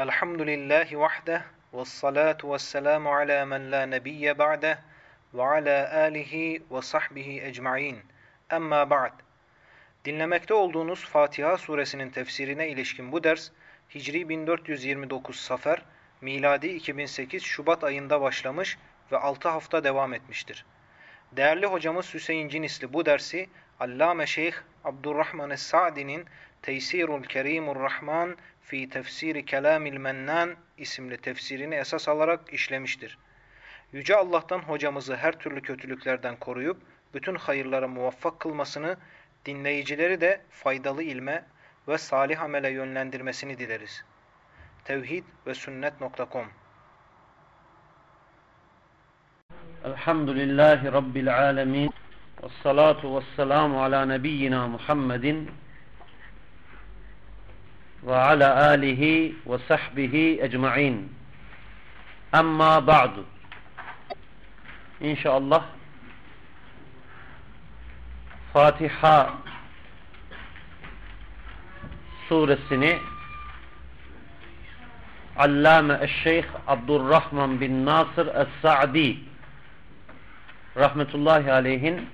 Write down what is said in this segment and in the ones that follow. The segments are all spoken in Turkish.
Elhamdülillahi vahde ve salatu ve selamu ala men la nebiyye ba'de ve ala alihi ve sahbihi ecma'in. Emma ba'd. Dinlemekte olduğunuz Fatiha suresinin tefsirine ilişkin bu ders Hicri 1429 Safer, miladi 2008 Şubat ayında başlamış ve 6 hafta devam etmiştir. Değerli hocamız Hüseyin Cinisli bu dersi Allame Şeyh Abdurrahman Es-Sa'di'nin Teysirul Kerimur Rahman fi Tefsiri Kelamil Mennan isimli tefsirini esas alarak işlemiştir. Yüce Allah'tan hocamızı her türlü kötülüklerden koruyup bütün hayırlara muvaffak kılmasını, dinleyicileri de faydalı ilme ve salih amele yönlendirmesini dileriz. Tevhid ve sünnet.com Elhamdülillahi Rabbil alemin. Ve salatu ve selamu ala nebiyyina Muhammedin ve ala alihi ve sahbihi ecma'in. Amma ba'du. İnşallah Fatiha suresini Allame Eşşeyh Abdurrahman bin Nasır Es-Sa'di rahmetullahi aleyhin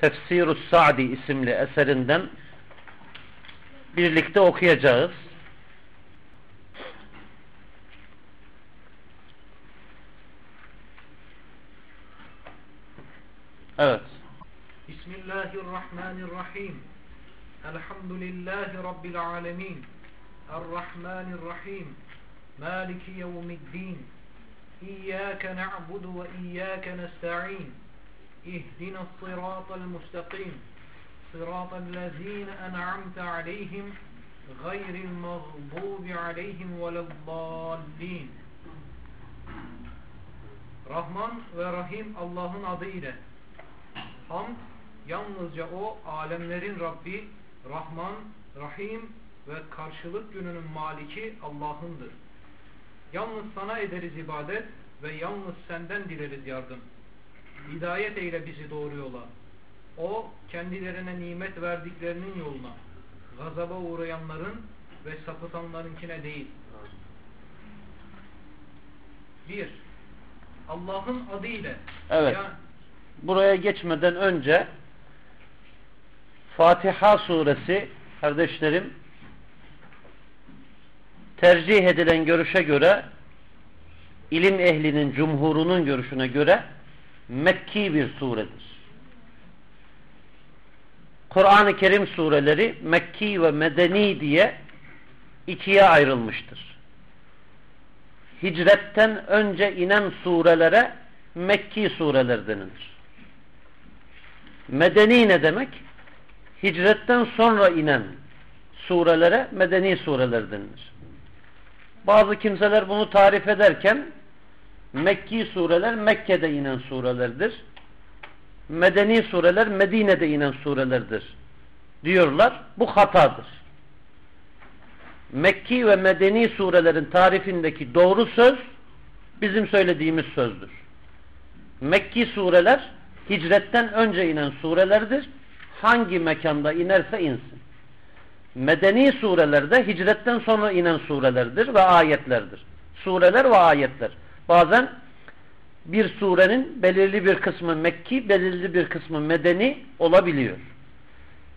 Tefsirus Sa'di isimli eserinden birlikte okuyacağız. Evet. Bismillahirrahmanirrahim. Elhamdülillahi Rabbil alemin. Errahmanirrahim. Maliki yevmiddin. İyyâke na'budu ve iyyâke nesta'in. İhdina sıratal müstakim. Sıratal lezîne en'amte aleyhim. Gayril mağdubi aleyhim veleddallin. Rahman ve Rahim Allah'ın adıyla. Hamd yalnızca o alemlerin Rabbi, Rahman, Rahim ve karşılık gününün maliki Allah'ındır. Yalnız sana ederiz ibadet ve yalnız senden dileriz yardım. Hidayet eyle bizi doğru yola. O kendilerine nimet verdiklerinin yoluna, gazaba uğrayanların ve sapıtanlarınkine değil. Bir, Allah'ın adıyla. Evet. Yani, Buraya geçmeden önce Fatiha suresi kardeşlerim tercih edilen görüşe göre ilim ehlinin cumhurunun görüşüne göre Mekki bir suredir. Kur'an-ı Kerim sureleri Mekki ve Medeni diye ikiye ayrılmıştır. Hicretten önce inen surelere Mekki sureler denilir. Medeni ne demek? Hicretten sonra inen surelere medeni sureler denilir. Bazı kimseler bunu tarif ederken Mekki sureler Mekke'de inen surelerdir. Medeni sureler Medine'de inen surelerdir diyorlar. Bu hatadır. Mekki ve Medeni surelerin tarifindeki doğru söz bizim söylediğimiz sözdür. Mekki sureler hicretten önce inen surelerdir. Hangi mekanda inerse insin. Medeni surelerde hicretten sonra inen surelerdir ve ayetlerdir. Sureler ve ayetler. Bazen bir surenin belirli bir kısmı Mekki, belirli bir kısmı Medeni olabiliyor.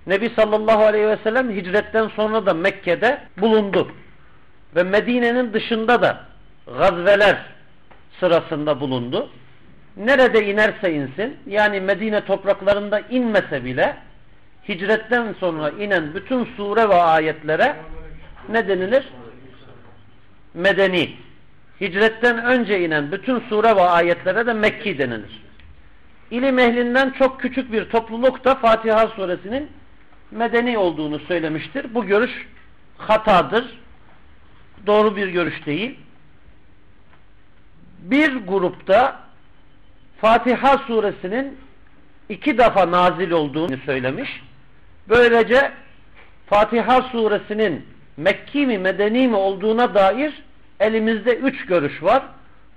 Nebi sallallahu aleyhi ve sellem hicretten sonra da Mekke'de bulundu. Ve Medine'nin dışında da gazveler sırasında bulundu. Nerede inerse insin, yani Medine topraklarında inmese bile hicretten sonra inen bütün sure ve ayetlere ne denilir? Medeni. Hicretten önce inen bütün sure ve ayetlere de Mekki denilir. İlim ehlinden çok küçük bir topluluk da Fatiha suresinin medeni olduğunu söylemiştir. Bu görüş hatadır. Doğru bir görüş değil. Bir grupta Fatiha suresinin iki defa nazil olduğunu söylemiş. Böylece Fatiha suresinin Mekki mi Medeni mi olduğuna dair elimizde üç görüş var.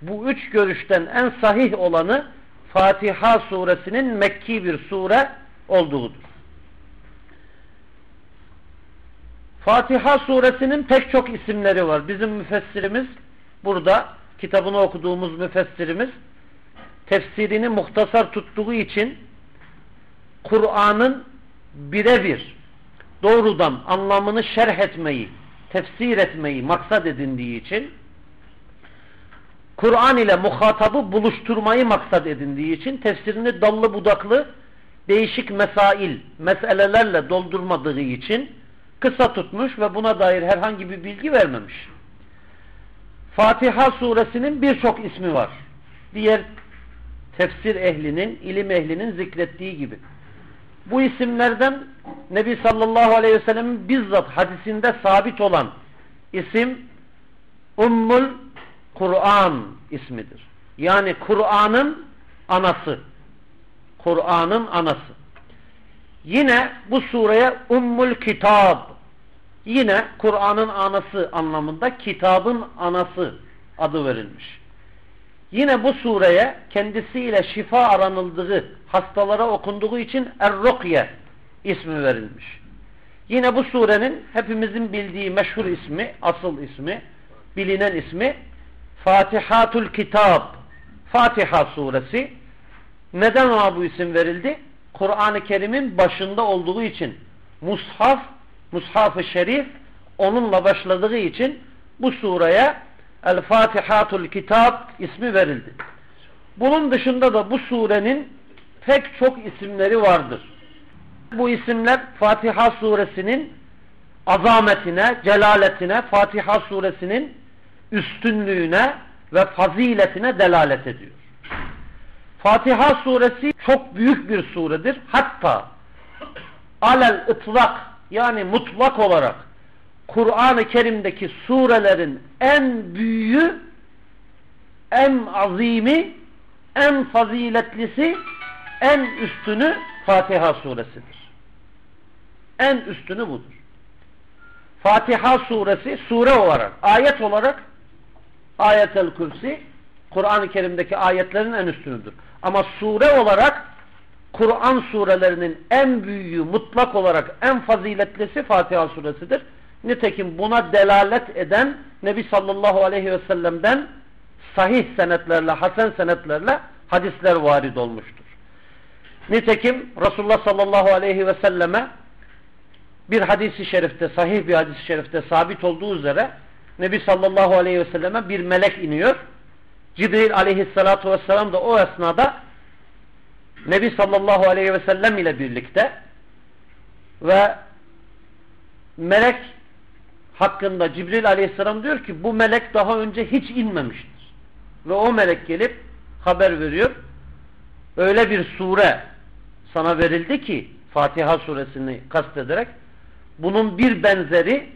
Bu üç görüşten en sahih olanı Fatiha suresinin Mekki bir sure olduğudur. Fatiha suresinin pek çok isimleri var. Bizim müfessirimiz burada kitabını okuduğumuz müfessirimiz tefsirini muhtasar tuttuğu için Kur'an'ın birebir doğrudan anlamını şerh etmeyi, tefsir etmeyi maksat edindiği için Kur'an ile muhatabı buluşturmayı maksat edindiği için tefsirini dallı budaklı değişik mesail, meselelerle doldurmadığı için kısa tutmuş ve buna dair herhangi bir bilgi vermemiş. Fatiha suresinin birçok ismi var. Diğer tefsir ehlinin, ilim ehlinin zikrettiği gibi. Bu isimlerden Nebi sallallahu aleyhi ve sellem'in bizzat hadisinde sabit olan isim Ummul Kur'an ismidir. Yani Kur'an'ın anası. Kur'an'ın anası. Yine bu sureye Ummul Kitab yine Kur'an'ın anası anlamında kitabın anası adı verilmiş. Yine bu sureye kendisiyle şifa aranıldığı hastalara okunduğu için Er-Rukye ismi verilmiş. Yine bu surenin hepimizin bildiği meşhur ismi, asıl ismi, bilinen ismi Fatihatul Kitab. Fatiha suresi. Neden ona bu isim verildi? Kur'an-ı Kerim'in başında olduğu için Mushaf, Mushaf-ı Şerif onunla başladığı için bu sureye El Fatihatul Kitab ismi verildi. Bunun dışında da bu surenin pek çok isimleri vardır. Bu isimler Fatiha suresinin azametine, celaletine, Fatiha suresinin üstünlüğüne ve faziletine delalet ediyor. Fatiha suresi çok büyük bir suredir. Hatta alel ıtlak yani mutlak olarak Kur'an-ı Kerim'deki surelerin en büyüğü, en azimi, en faziletlisi, en üstünü Fatiha suresidir. En üstünü budur. Fatiha suresi sure olarak, ayet olarak ayetel kürsi Kur'an-ı Kerim'deki ayetlerin en üstünüdür. Ama sure olarak Kur'an surelerinin en büyüğü mutlak olarak en faziletlisi Fatiha suresidir. Nitekim buna delalet eden Nebi sallallahu aleyhi ve sellem'den sahih senetlerle, hasen senetlerle hadisler varid olmuştur. Nitekim Resulullah sallallahu aleyhi ve selleme bir hadisi şerifte, sahih bir hadisi şerifte sabit olduğu üzere Nebi sallallahu aleyhi ve selleme bir melek iniyor. Cibril aleyhissalatu vesselam da o esnada Nebi sallallahu aleyhi ve sellem ile birlikte ve melek hakkında Cibril aleyhisselam diyor ki bu melek daha önce hiç inmemiştir. Ve o melek gelip haber veriyor. Öyle bir sure sana verildi ki Fatiha suresini kastederek bunun bir benzeri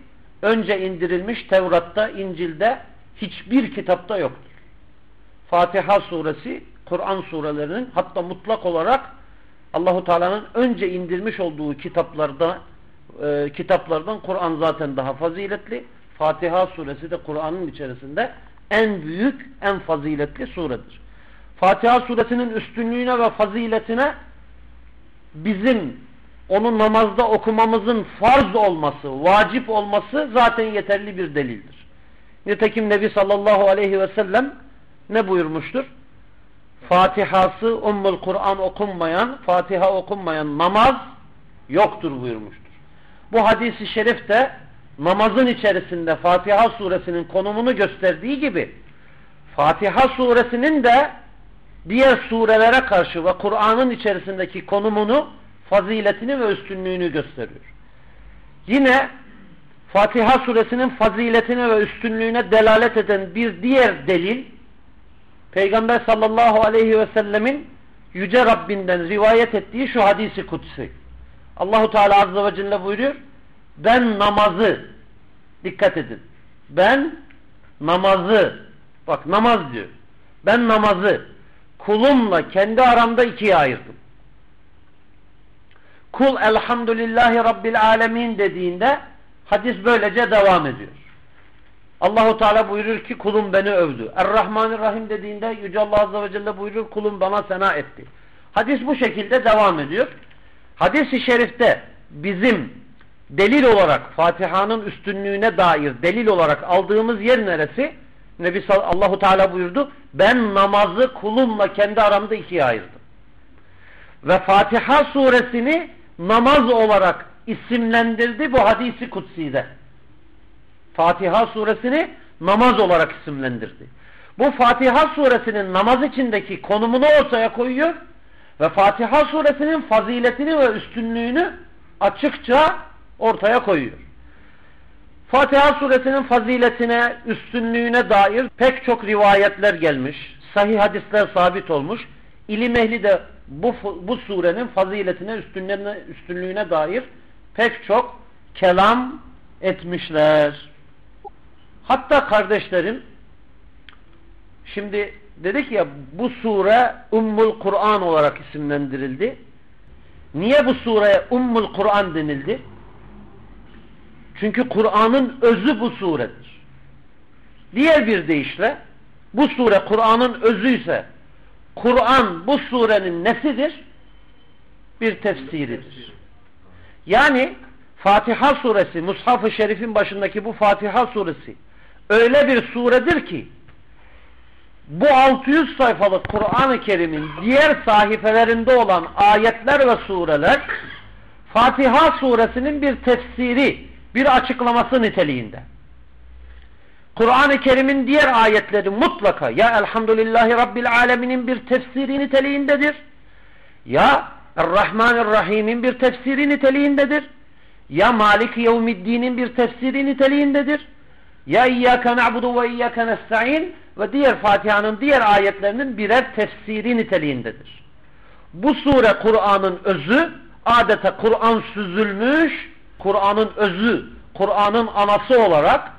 önce indirilmiş Tevrat'ta, İncil'de hiçbir kitapta yoktur. Fatiha suresi Kur'an surelerinin hatta mutlak olarak Allahu Teala'nın önce indirmiş olduğu kitaplarda e, kitaplardan Kur'an zaten daha faziletli. Fatiha suresi de Kur'an'ın içerisinde en büyük, en faziletli suredir. Fatiha suresinin üstünlüğüne ve faziletine bizim onu namazda okumamızın farz olması, vacip olması zaten yeterli bir delildir. Nitekim Nebi sallallahu aleyhi ve sellem ne buyurmuştur? Fatihası Ummul Kur'an okunmayan, Fatiha okunmayan namaz yoktur buyurmuştur. Bu hadisi şerif de namazın içerisinde Fatiha suresinin konumunu gösterdiği gibi Fatiha suresinin de diğer surelere karşı ve Kur'an'ın içerisindeki konumunu, faziletini ve üstünlüğünü gösteriyor. Yine Fatiha suresinin faziletine ve üstünlüğüne delalet eden bir diğer delil Peygamber sallallahu aleyhi ve sellemin Yüce Rabbinden rivayet ettiği şu hadisi kutsi. Allahu Teala azze ve celle buyuruyor. Ben namazı dikkat edin. Ben namazı bak namaz diyor. Ben namazı kulumla kendi aramda ikiye ayırdım. Kul elhamdülillahi rabbil alemin dediğinde hadis böylece devam ediyor. Allahu Teala buyurur ki kulum beni övdü. Er-Rahmanir-Rahim dediğinde Yüce Allah Azze ve Celle buyurur kulum bana sena etti. Hadis bu şekilde devam ediyor. Hadis-i şerifte bizim delil olarak Fatiha'nın üstünlüğüne dair delil olarak aldığımız yer neresi? Nebi Allahu Teala buyurdu. Ben namazı kulumla kendi aramda ikiye ayırdım. Ve Fatiha suresini namaz olarak isimlendirdi bu hadisi kutsi'de. Fatiha suresini namaz olarak isimlendirdi. Bu Fatiha suresinin namaz içindeki konumunu ortaya koyuyor ve Fatiha suresinin faziletini ve üstünlüğünü açıkça ortaya koyuyor. Fatiha suresinin faziletine, üstünlüğüne dair pek çok rivayetler gelmiş. Sahih hadisler sabit olmuş. İlim ehli de bu, bu surenin faziletine, üstünlüğüne, üstünlüğüne dair pek çok kelam etmişler. Hatta kardeşlerim şimdi dedik ya bu sure Ummul Kur'an olarak isimlendirildi. Niye bu sureye Ummul Kur'an denildi? Çünkü Kur'an'ın özü bu suredir. Diğer bir deyişle bu sure Kur'an'ın özü ise Kur'an bu surenin nesidir? Bir tefsiridir. Yani Fatiha suresi, Mushaf-ı Şerif'in başındaki bu Fatiha suresi öyle bir suredir ki bu 600 sayfalık Kur'an-ı Kerim'in diğer sahifelerinde olan ayetler ve sureler Fatiha suresinin bir tefsiri, bir açıklaması niteliğinde. Kur'an-ı Kerim'in diğer ayetleri mutlaka ya Elhamdülillahi Rabbil Alemin'in bir tefsiri niteliğindedir. Ya Errahmanirrahim'in bir tefsiri niteliğindedir. Ya Malik Yevmiddin'in bir tefsiri niteliğindedir. Ya İyyâke na'budu ve İyyâke nesta'in ve diğer Fatiha'nın diğer ayetlerinin birer tefsiri niteliğindedir. Bu sure Kur'an'ın özü adeta Kur'an süzülmüş, Kur'an'ın özü, Kur'an'ın anası olarak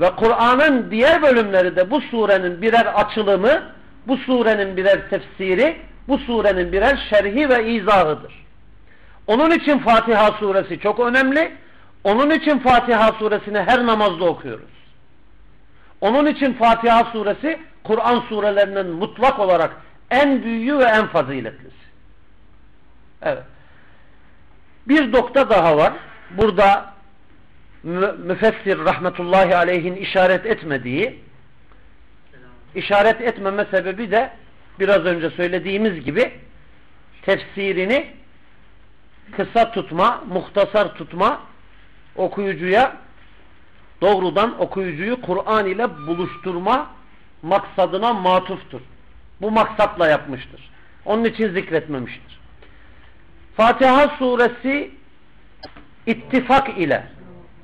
ve Kur'an'ın diğer bölümleri de bu surenin birer açılımı, bu surenin birer tefsiri, bu surenin birer şerhi ve izahıdır. Onun için Fatiha suresi çok önemli. Onun için Fatiha suresini her namazda okuyoruz. Onun için Fatiha suresi Kur'an surelerinin mutlak olarak en büyüğü ve en faziletlisi. Evet. Bir nokta daha var. Burada müfessir rahmetullahi aleyhin işaret etmediği işaret etmeme sebebi de biraz önce söylediğimiz gibi tefsirini kısa tutma, muhtasar tutma okuyucuya doğrudan okuyucuyu Kur'an ile buluşturma maksadına matuftur. Bu maksatla yapmıştır. Onun için zikretmemiştir. Fatiha suresi ittifak ile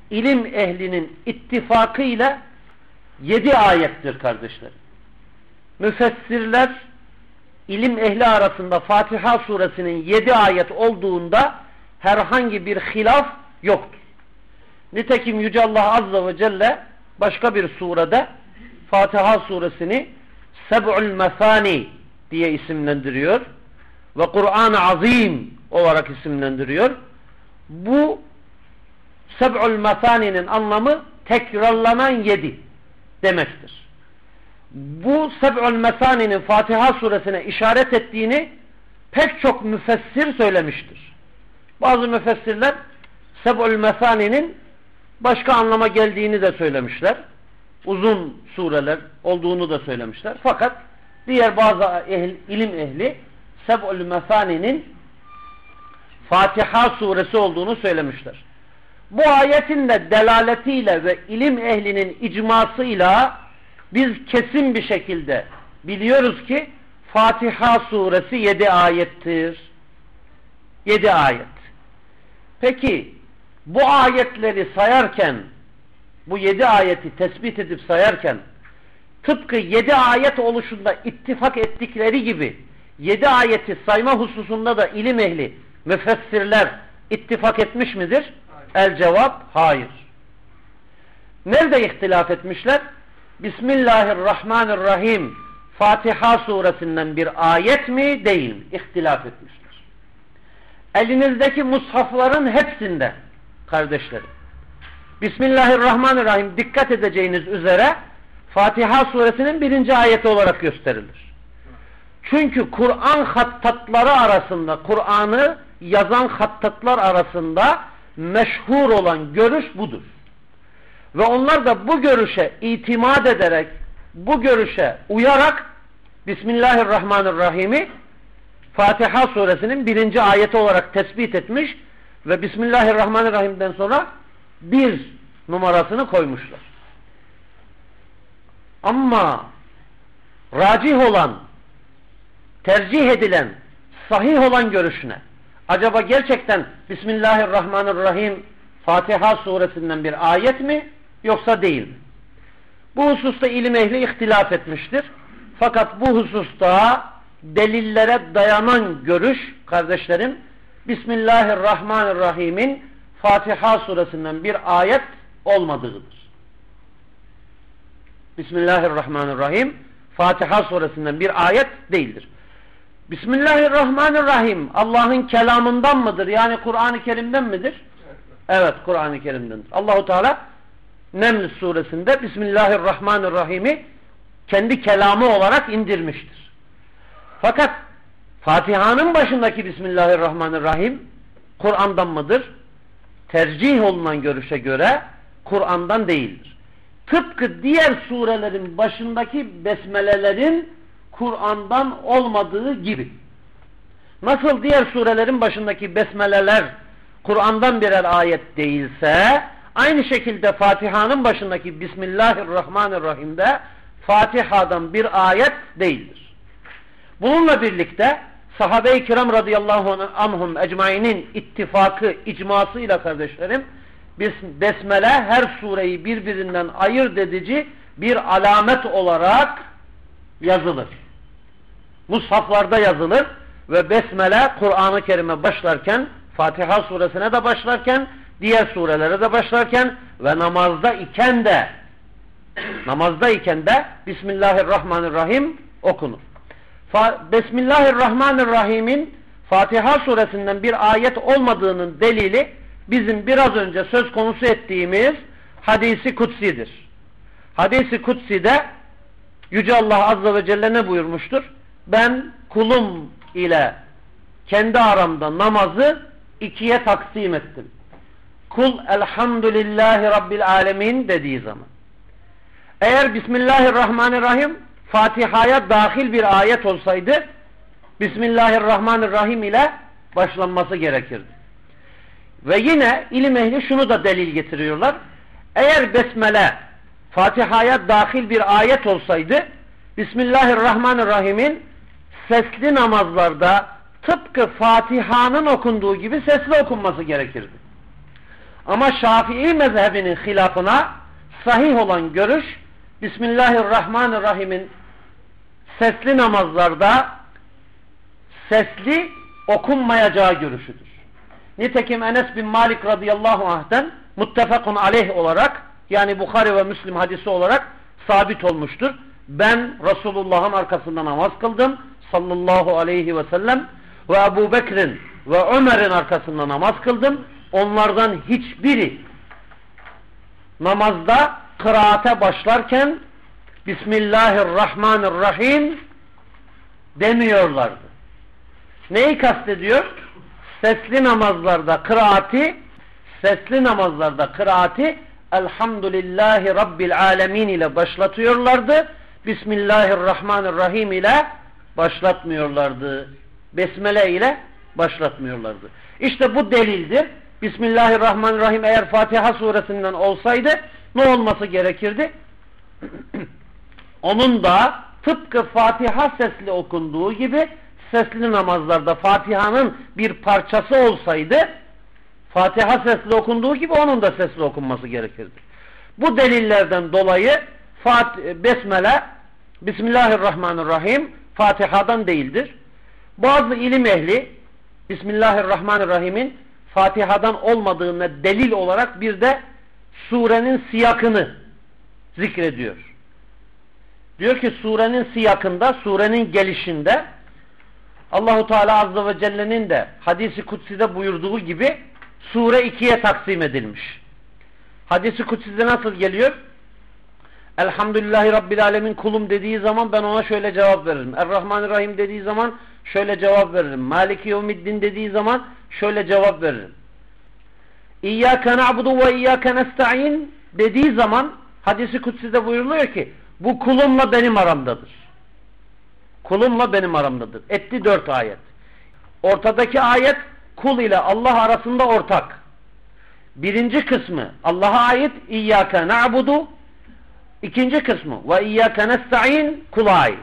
ilim ehlinin ittifakı ile yedi ayettir kardeşler. Müfessirler ilim ehli arasında Fatiha suresinin yedi ayet olduğunda herhangi bir hilaf yoktur. Nitekim Yüce Allah Azze ve Celle başka bir surede Fatiha suresini Seb'ül Mesani diye isimlendiriyor ve Kur'an-ı Azim olarak isimlendiriyor. Bu Seb'ül Mesani'nin anlamı tekrarlanan yedi demektir. Bu Seb'ül Mesani'nin Fatiha suresine işaret ettiğini pek çok müfessir söylemiştir. Bazı müfessirler Seb'ül Mesani'nin başka anlama geldiğini de söylemişler. Uzun sureler olduğunu da söylemişler. Fakat diğer bazı ehl, ilim ehli Seb'ül Mesani'nin Fatiha suresi olduğunu söylemişler. Bu ayetin de delaletiyle ve ilim ehlinin icmasıyla biz kesin bir şekilde biliyoruz ki Fatiha suresi yedi ayettir. Yedi ayet. Peki bu ayetleri sayarken bu yedi ayeti tespit edip sayarken tıpkı yedi ayet oluşunda ittifak ettikleri gibi yedi ayeti sayma hususunda da ilim ehli müfessirler ittifak etmiş midir? El cevap hayır. Nerede ihtilaf etmişler? Bismillahirrahmanirrahim Fatiha suresinden bir ayet mi değil mi? İhtilaf etmişler. Elinizdeki mushafların hepsinde kardeşlerim. Bismillahirrahmanirrahim dikkat edeceğiniz üzere Fatiha suresinin birinci ayeti olarak gösterilir. Çünkü Kur'an hattatları arasında, Kur'an'ı yazan hattatlar arasında meşhur olan görüş budur. Ve onlar da bu görüşe itimat ederek, bu görüşe uyarak Bismillahirrahmanirrahim'i Fatiha suresinin birinci ayeti olarak tespit etmiş ve Bismillahirrahmanirrahim'den sonra bir numarasını koymuşlar. Ama racih olan, tercih edilen, sahih olan görüşüne acaba gerçekten Bismillahirrahmanirrahim Fatiha suresinden bir ayet mi yoksa değil mi? Bu hususta ilim ehli ihtilaf etmiştir. Fakat bu hususta delillere dayanan görüş kardeşlerim Bismillahirrahmanirrahim'in Fatiha suresinden bir ayet olmadığıdır. Bismillahirrahmanirrahim Fatiha suresinden bir ayet değildir. Bismillahirrahmanirrahim Allah'ın kelamından mıdır? Yani Kur'an-ı Kerim'den midir? Evet Kur'an-ı Kerim'dendir. Allahu Teala Neml suresinde Bismillahirrahmanirrahim'i kendi kelamı olarak indirmiştir. Fakat Fatiha'nın başındaki Bismillahirrahmanirrahim Kur'an'dan mıdır? Tercih olunan görüşe göre Kur'an'dan değildir. Tıpkı diğer surelerin başındaki besmelelerin Kur'an'dan olmadığı gibi. Nasıl diğer surelerin başındaki besmeleler Kur'an'dan birer ayet değilse aynı şekilde Fatiha'nın başındaki Bismillahirrahmanirrahim'de Fatiha'dan bir ayet değildir. Bununla birlikte sahabe-i kiram radıyallahu anhum ecmainin ittifakı, icmasıyla kardeşlerim besmele her sureyi birbirinden ayırt edici bir alamet olarak yazılır. Mushaflarda yazılır ve besmele Kur'an-ı Kerim'e başlarken Fatiha suresine de başlarken diğer surelere de başlarken ve namazda iken de namazda iken de Bismillahirrahmanirrahim okunur. Bismillahirrahmanirrahim'in Fatiha suresinden bir ayet olmadığının delili bizim biraz önce söz konusu ettiğimiz hadisi kutsidir. Hadisi kutsi'de Yüce Allah Azze ve Celle ne buyurmuştur? Ben kulum ile kendi aramda namazı ikiye taksim ettim. Kul elhamdülillahi rabbil alemin dediği zaman. Eğer Bismillahirrahmanirrahim Fatiha'ya dahil bir ayet olsaydı Bismillahirrahmanirrahim ile başlanması gerekirdi. Ve yine ilim ehli şunu da delil getiriyorlar. Eğer Besmele Fatiha'ya dahil bir ayet olsaydı Bismillahirrahmanirrahim'in sesli namazlarda tıpkı Fatiha'nın okunduğu gibi sesli okunması gerekirdi. Ama Şafii mezhebinin hilafına sahih olan görüş Bismillahirrahmanirrahim'in sesli namazlarda sesli okunmayacağı görüşüdür. Nitekim Enes bin Malik radıyallahu anh'ten muttefakun aleyh olarak yani Bukhari ve Müslim hadisi olarak sabit olmuştur. Ben Resulullah'ın arkasında namaz kıldım sallallahu aleyhi ve sellem ve Ebu Bekir'in ve Ömer'in arkasında namaz kıldım. Onlardan hiçbiri namazda kıraate başlarken Bismillahirrahmanirrahim demiyorlardı. Neyi kastediyor? Sesli namazlarda kıraati sesli namazlarda kıraati Elhamdülillahi Rabbil Alemin ile başlatıyorlardı. Bismillahirrahmanirrahim ile başlatmıyorlardı. Besmele ile başlatmıyorlardı. İşte bu delildir. Bismillahirrahmanirrahim eğer Fatiha suresinden olsaydı ne olması gerekirdi? Onun da tıpkı Fatiha sesli okunduğu gibi sesli namazlarda Fatiha'nın bir parçası olsaydı Fatiha sesli okunduğu gibi onun da sesli okunması gerekirdi. Bu delillerden dolayı Fat Besmele Bismillahirrahmanirrahim Fatiha'dan değildir. Bazı ilim ehli Bismillahirrahmanirrahim'in Fatiha'dan olmadığına delil olarak bir de surenin siyakını zikrediyor. Diyor ki surenin siyakında, surenin gelişinde Allahu Teala Azze ve Celle'nin de hadisi kutsi'de buyurduğu gibi sure ikiye taksim edilmiş. Hadisi kutsi'de nasıl geliyor? Elhamdülillahi Rabbil Alemin kulum dediği zaman ben ona şöyle cevap veririm. Errahmanirrahim dediği zaman şöyle cevap veririm. Maliki Yevmiddin dediği zaman şöyle cevap veririm. İyyâke na'budu ve iyyâke nesta'in dediği zaman hadisi kutside buyuruluyor ki bu kulumla benim aramdadır. Kulumla benim aramdadır. Etti dört ayet. Ortadaki ayet kul ile Allah arasında ortak. Birinci kısmı Allah'a ait İyyâke na'budu İkinci kısmı ve iyyâke nesta'in kula ait.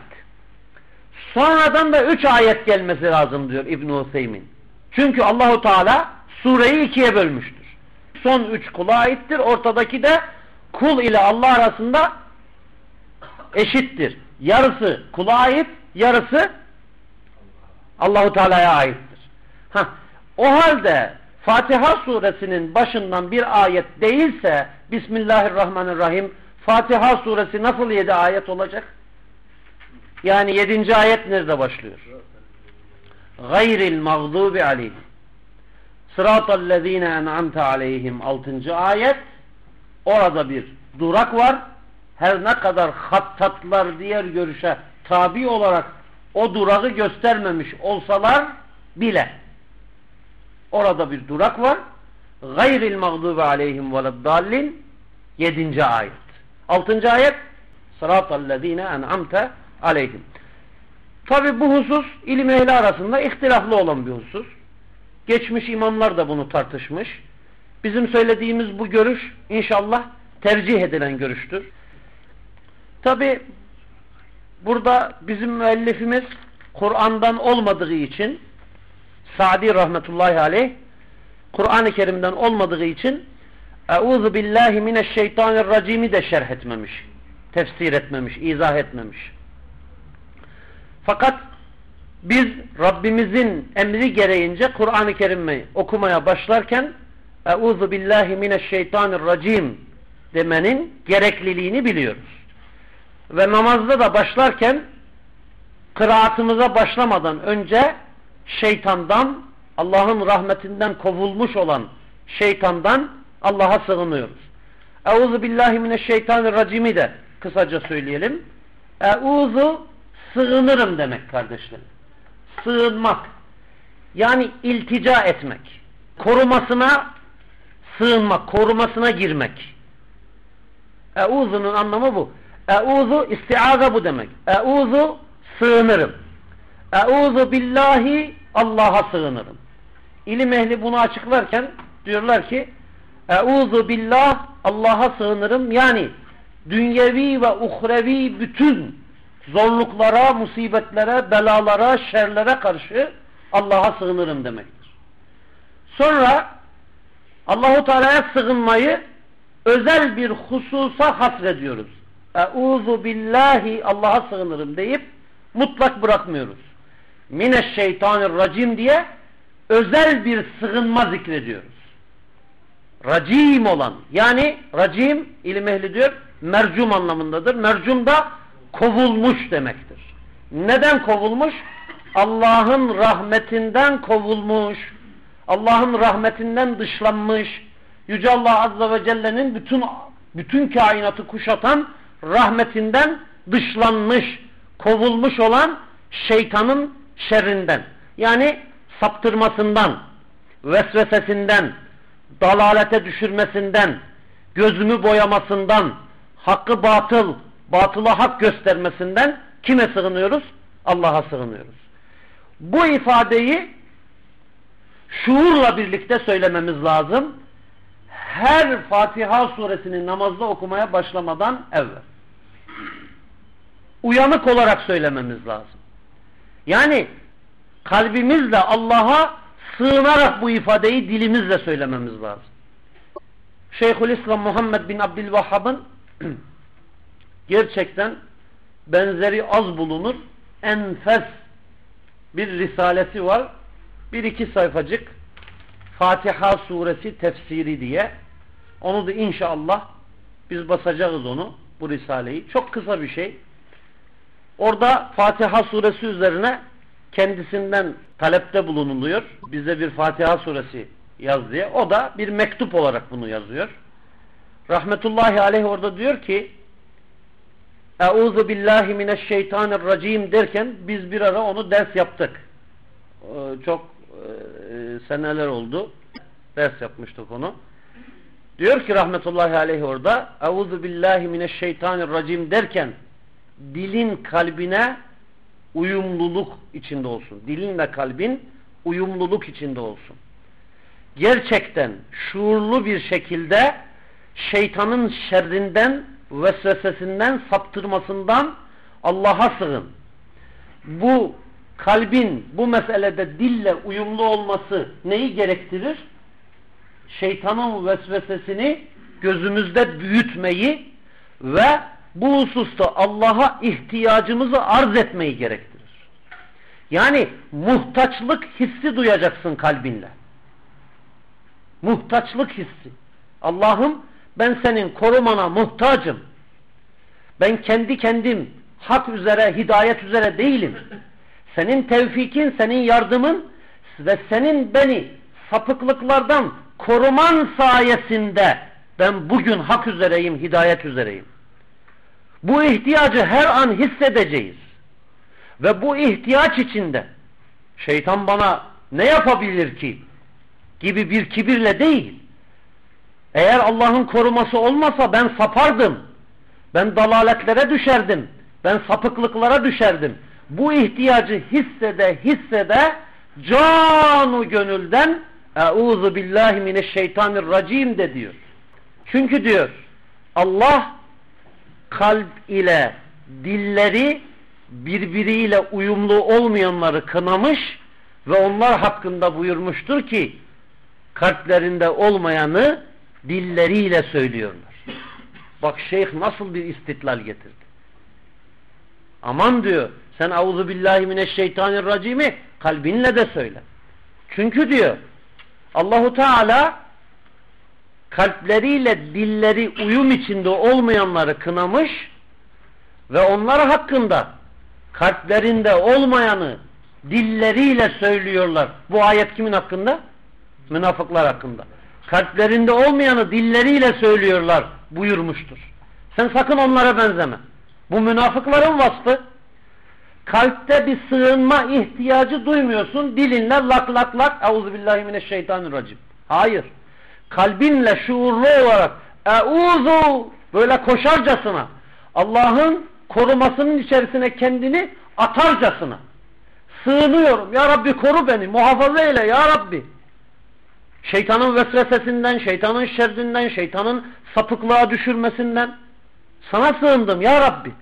Sonradan da üç ayet gelmesi lazım diyor İbn-i Hüseyin. Çünkü Allahu Teala sureyi ikiye bölmüştür. Son üç kula aittir. Ortadaki de kul ile Allah arasında eşittir. Yarısı kula ait, yarısı Allahu Teala'ya aittir. Heh, o halde Fatiha suresinin başından bir ayet değilse Bismillahirrahmanirrahim Fatiha suresi nasıl yedi ayet olacak? Yani yedinci ayet nerede başlıyor? Gayril mağdubi aleyhim. Sıratallezine en'amte aleyhim. Altıncı ayet. Orada bir durak var. Her ne kadar hattatlar diğer görüşe tabi olarak o durağı göstermemiş olsalar bile orada bir durak var. Gayril mağdubi aleyhim veleddallin. Yedinci ayet. Altıncı ayet Sıratallezine en'amte aleyhim. Tabi bu husus ilim ehli arasında ihtilaflı olan bir husus. Geçmiş imamlar da bunu tartışmış. Bizim söylediğimiz bu görüş inşallah tercih edilen görüştür. Tabi burada bizim müellifimiz Kur'an'dan olmadığı için Sa'di rahmetullahi aleyh Kur'an-ı Kerim'den olmadığı için Euzu billahi mineşşeytanirracim'i de şerh etmemiş. Tefsir etmemiş, izah etmemiş. Fakat biz Rabbimizin emri gereğince Kur'an-ı Kerim'i okumaya başlarken Euzu billahi mineşşeytanirracim demenin gerekliliğini biliyoruz. Ve namazda da başlarken kıraatımıza başlamadan önce şeytandan Allah'ın rahmetinden kovulmuş olan şeytandan Allah'a sığınıyoruz. Euzu billahi mineşşeytanirracimi de kısaca söyleyelim. Euzu sığınırım demek kardeşlerim. Sığınmak. Yani iltica etmek. Korumasına sığınmak, korumasına girmek. Euzu'nun anlamı bu. Euzu istiaza bu demek. Euzu sığınırım. Euzu billahi Allah'a sığınırım. İlim ehli bunu açıklarken diyorlar ki Euzu billah Allah'a sığınırım. Yani dünyevi ve uhrevi bütün zorluklara, musibetlere, belalara, şerlere karşı Allah'a sığınırım demektir. Sonra Allahu Teala'ya sığınmayı özel bir hususa hasrediyoruz. Euzu billahi Allah'a sığınırım deyip mutlak bırakmıyoruz. Mineşşeytanirracim diye özel bir sığınma zikrediyoruz. Racim olan yani racim ilim ehli diyor mercum anlamındadır. Mercum da kovulmuş demektir. Neden kovulmuş? Allah'ın rahmetinden kovulmuş. Allah'ın rahmetinden dışlanmış. Yüce Allah Azze ve Celle'nin bütün bütün kainatı kuşatan rahmetinden dışlanmış, kovulmuş olan şeytanın şerrinden. Yani saptırmasından, vesvesesinden, dalalete düşürmesinden, gözümü boyamasından, hakkı batıl, batıla hak göstermesinden kime sığınıyoruz? Allah'a sığınıyoruz. Bu ifadeyi şuurla birlikte söylememiz lazım. Her Fatiha suresini namazda okumaya başlamadan evvel. Uyanık olarak söylememiz lazım. Yani kalbimizle Allah'a sığınarak bu ifadeyi dilimizle söylememiz lazım. Şeyhülislam Muhammed bin Abdülvahhab'ın gerçekten benzeri az bulunur enfes bir risalesi var. Bir iki sayfacık Fatiha suresi tefsiri diye onu da inşallah biz basacağız onu bu risaleyi. Çok kısa bir şey. Orada Fatiha suresi üzerine kendisinden talepte bulunuluyor. Bize bir Fatiha suresi yaz diye. O da bir mektup olarak bunu yazıyor. Rahmetullahi aleyh orada diyor ki Euzu billahi mineşşeytanirracim derken biz bir ara onu ders yaptık. Ee, çok e, seneler oldu. Ders yapmıştık onu. Diyor ki rahmetullahi aleyhi orada Euzu billahi mineşşeytanirracim derken dilin kalbine uyumluluk içinde olsun. Dilinle kalbin uyumluluk içinde olsun. Gerçekten şuurlu bir şekilde şeytanın şerrinden, vesvesesinden, saptırmasından Allah'a sığın. Bu kalbin bu meselede dille uyumlu olması neyi gerektirir? Şeytanın vesvesesini gözümüzde büyütmeyi ve bu hususta Allah'a ihtiyacımızı arz etmeyi gerektirir. Yani muhtaçlık hissi duyacaksın kalbinle. Muhtaçlık hissi. Allah'ım ben senin korumana muhtacım. Ben kendi kendim hak üzere, hidayet üzere değilim. Senin tevfikin, senin yardımın ve senin beni sapıklıklardan koruman sayesinde ben bugün hak üzereyim, hidayet üzereyim. Bu ihtiyacı her an hissedeceğiz. Ve bu ihtiyaç içinde şeytan bana ne yapabilir ki? Gibi bir kibirle değil. Eğer Allah'ın koruması olmasa ben sapardım. Ben dalaletlere düşerdim. Ben sapıklıklara düşerdim. Bu ihtiyacı hissede hissede canu gönülden Euzu billahi mineşşeytanirracim de diyor. Çünkü diyor Allah kalp ile dilleri birbiriyle uyumlu olmayanları kınamış ve onlar hakkında buyurmuştur ki kalplerinde olmayanı dilleriyle söylüyorlar. Bak şeyh nasıl bir istitlal getirdi. Aman diyor sen auzu billahi mineşşeytanirracimi kalbinle de söyle. Çünkü diyor Allahu Teala kalpleriyle dilleri uyum içinde olmayanları kınamış ve onlar hakkında kalplerinde olmayanı dilleriyle söylüyorlar. Bu ayet kimin hakkında? Münafıklar hakkında. Kalplerinde olmayanı dilleriyle söylüyorlar buyurmuştur. Sen sakın onlara benzeme. Bu münafıkların vasfı. Kalpte bir sığınma ihtiyacı duymuyorsun. Dilinle lak lak lak euzubillahimineşşeytanirracim. Hayır. Kalbinle şuurlu olarak euzu böyle koşarcasına Allah'ın korumasının içerisine kendini atarcasına sığınıyorum. Ya Rabbi koru beni. Muhafaza eyle ya Rabbi. Şeytanın vesvesesinden, şeytanın şerrinden, şeytanın sapıklığa düşürmesinden sana sığındım ya Rabbi.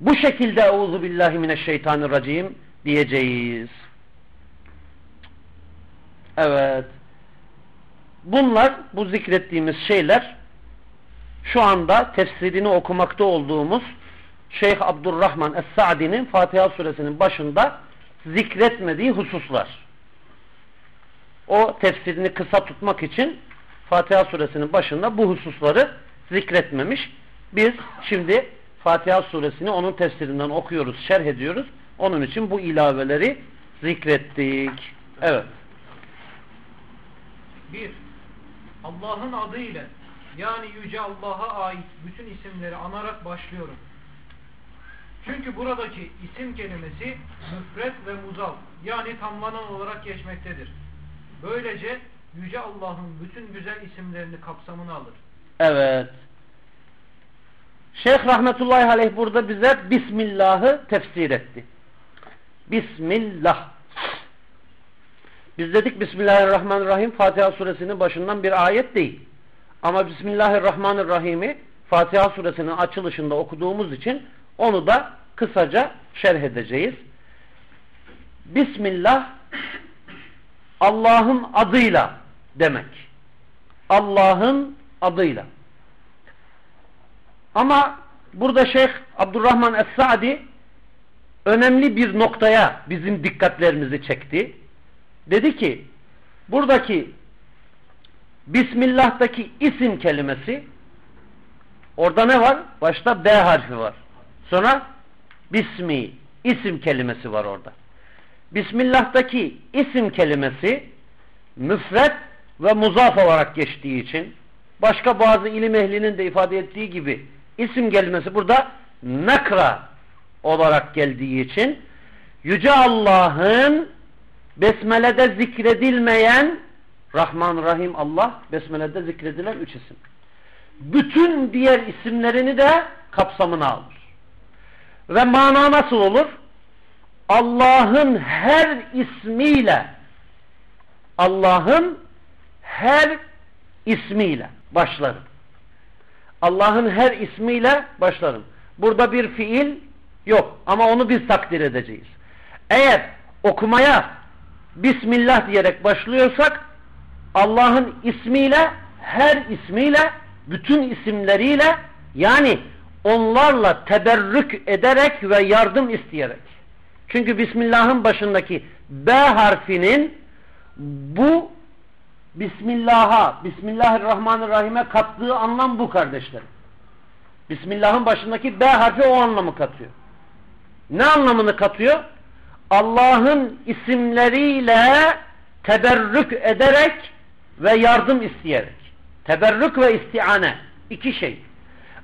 Bu şekilde euzu billahi mineşşeytanirracim diyeceğiz. Evet. Bunlar bu zikrettiğimiz şeyler şu anda tefsirini okumakta olduğumuz Şeyh Abdurrahman Es-Sa'di'nin Fatiha suresinin başında zikretmediği hususlar. O tefsirini kısa tutmak için Fatiha suresinin başında bu hususları zikretmemiş. Biz şimdi Fatiha suresini onun tefsirinden okuyoruz, şerh ediyoruz. Onun için bu ilaveleri zikrettik. Evet. Bir, Allah'ın adıyla yani Yüce Allah'a ait bütün isimleri anarak başlıyorum. Çünkü buradaki isim kelimesi müfret ve muzal yani tamlanan olarak geçmektedir. Böylece Yüce Allah'ın bütün güzel isimlerini kapsamına alır. Evet. Şeyh rahmetullahi aleyh burada bize Bismillah'ı tefsir etti. Bismillah. Biz dedik Bismillahirrahmanirrahim Fatiha suresinin başından bir ayet değil. Ama Bismillahirrahmanirrahim'i Fatiha suresinin açılışında okuduğumuz için onu da kısaca şerh edeceğiz. Bismillah Allah'ın adıyla demek. Allah'ın adıyla. Ama burada Şeyh Abdurrahman Es-Sa'di önemli bir noktaya bizim dikkatlerimizi çekti. Dedi ki buradaki Bismillah'taki isim kelimesi orada ne var? Başta B harfi var. Sonra Bismi isim kelimesi var orada. Bismillah'taki isim kelimesi müfret ve muzaf olarak geçtiği için başka bazı ilim ehlinin de ifade ettiği gibi isim kelimesi burada nekra olarak geldiği için Yüce Allah'ın Besmele'de zikredilmeyen Rahman, Rahim Allah Besmele'de zikredilen üç isim. Bütün diğer isimlerini de kapsamına alır. Ve mana nasıl olur? Allah'ın her ismiyle Allah'ın her ismiyle başlarım. Allah'ın her ismiyle başlarım. Burada bir fiil yok ama onu biz takdir edeceğiz. Eğer okumaya Bismillah diyerek başlıyorsak Allah'ın ismiyle her ismiyle bütün isimleriyle yani onlarla teberrük ederek ve yardım isteyerek. Çünkü Bismillah'ın başındaki B harfinin bu Bismillah'a, Bismillahirrahmanirrahim'e kattığı anlam bu kardeşlerim. Bismillah'ın başındaki B harfi o anlamı katıyor. Ne anlamını katıyor? Allah'ın isimleriyle teberrük ederek ve yardım isteyerek. Teberrük ve istiane. iki şey.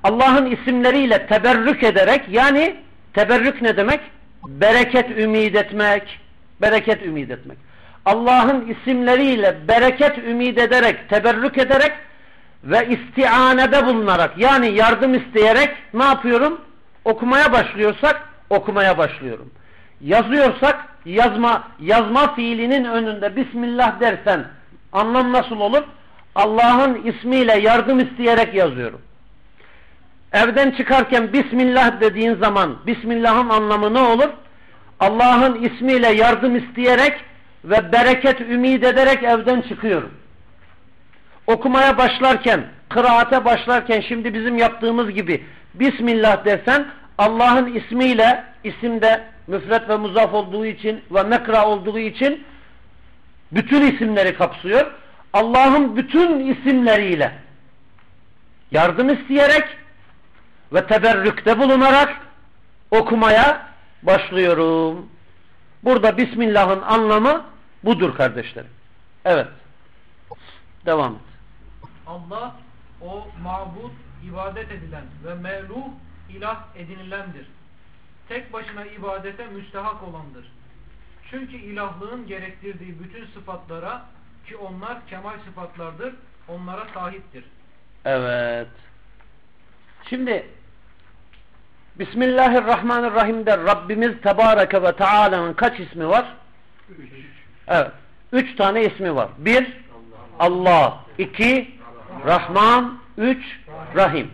Allah'ın isimleriyle teberrük ederek yani teberrük ne demek? Bereket ümid etmek. Bereket ümid etmek. Allah'ın isimleriyle bereket ümid ederek, teberrük ederek ve istianede bulunarak yani yardım isteyerek ne yapıyorum? Okumaya başlıyorsak okumaya başlıyorum. Yazıyorsak yazma yazma fiilinin önünde Bismillah dersen anlam nasıl olur? Allah'ın ismiyle yardım isteyerek yazıyorum. Evden çıkarken Bismillah dediğin zaman Bismillah'ın anlamı ne olur? Allah'ın ismiyle yardım isteyerek ve bereket ümid ederek evden çıkıyorum. Okumaya başlarken, kıraate başlarken şimdi bizim yaptığımız gibi Bismillah desen Allah'ın ismiyle isimde müfret ve muzaf olduğu için ve mekra olduğu için bütün isimleri kapsıyor. Allah'ın bütün isimleriyle yardım isteyerek ve teberrükte bulunarak okumaya başlıyorum. Burada Bismillah'ın anlamı budur kardeşlerim. Evet. Devam et. Allah o mabut, ibadet edilen ve meluh ilah edinilendir. Tek başına ibadete müstehak olandır. Çünkü ilahlığın gerektirdiği bütün sıfatlara ki onlar kemal sıfatlardır, onlara sahiptir. Evet. Şimdi Bismillahirrahmanirrahim'de Rabbimiz Tebareke ve Teala'nın kaç ismi var? Üç. Evet. Üç tane ismi var. Bir, Allah. iki, Rahman. Üç, Rahim.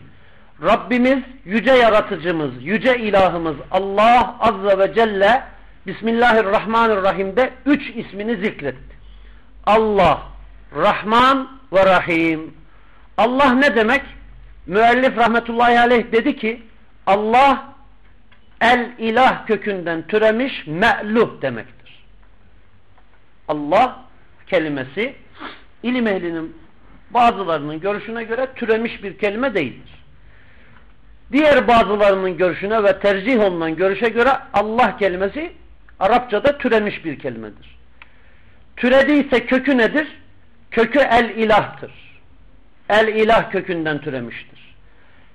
Rabbimiz, yüce yaratıcımız, yüce ilahımız Allah Azze ve Celle Bismillahirrahmanirrahim'de üç ismini zikretti. Allah, Rahman ve Rahim. Allah ne demek? Müellif rahmetullahi aleyh dedi ki Allah el ilah kökünden türemiş me'luh demektir. Allah kelimesi ilim ehlinin bazılarının görüşüne göre türemiş bir kelime değildir. Diğer bazılarının görüşüne ve tercih olunan görüşe göre Allah kelimesi Arapçada türemiş bir kelimedir. Türediyse kökü nedir? Kökü el ilahtır. El ilah kökünden türemiştir.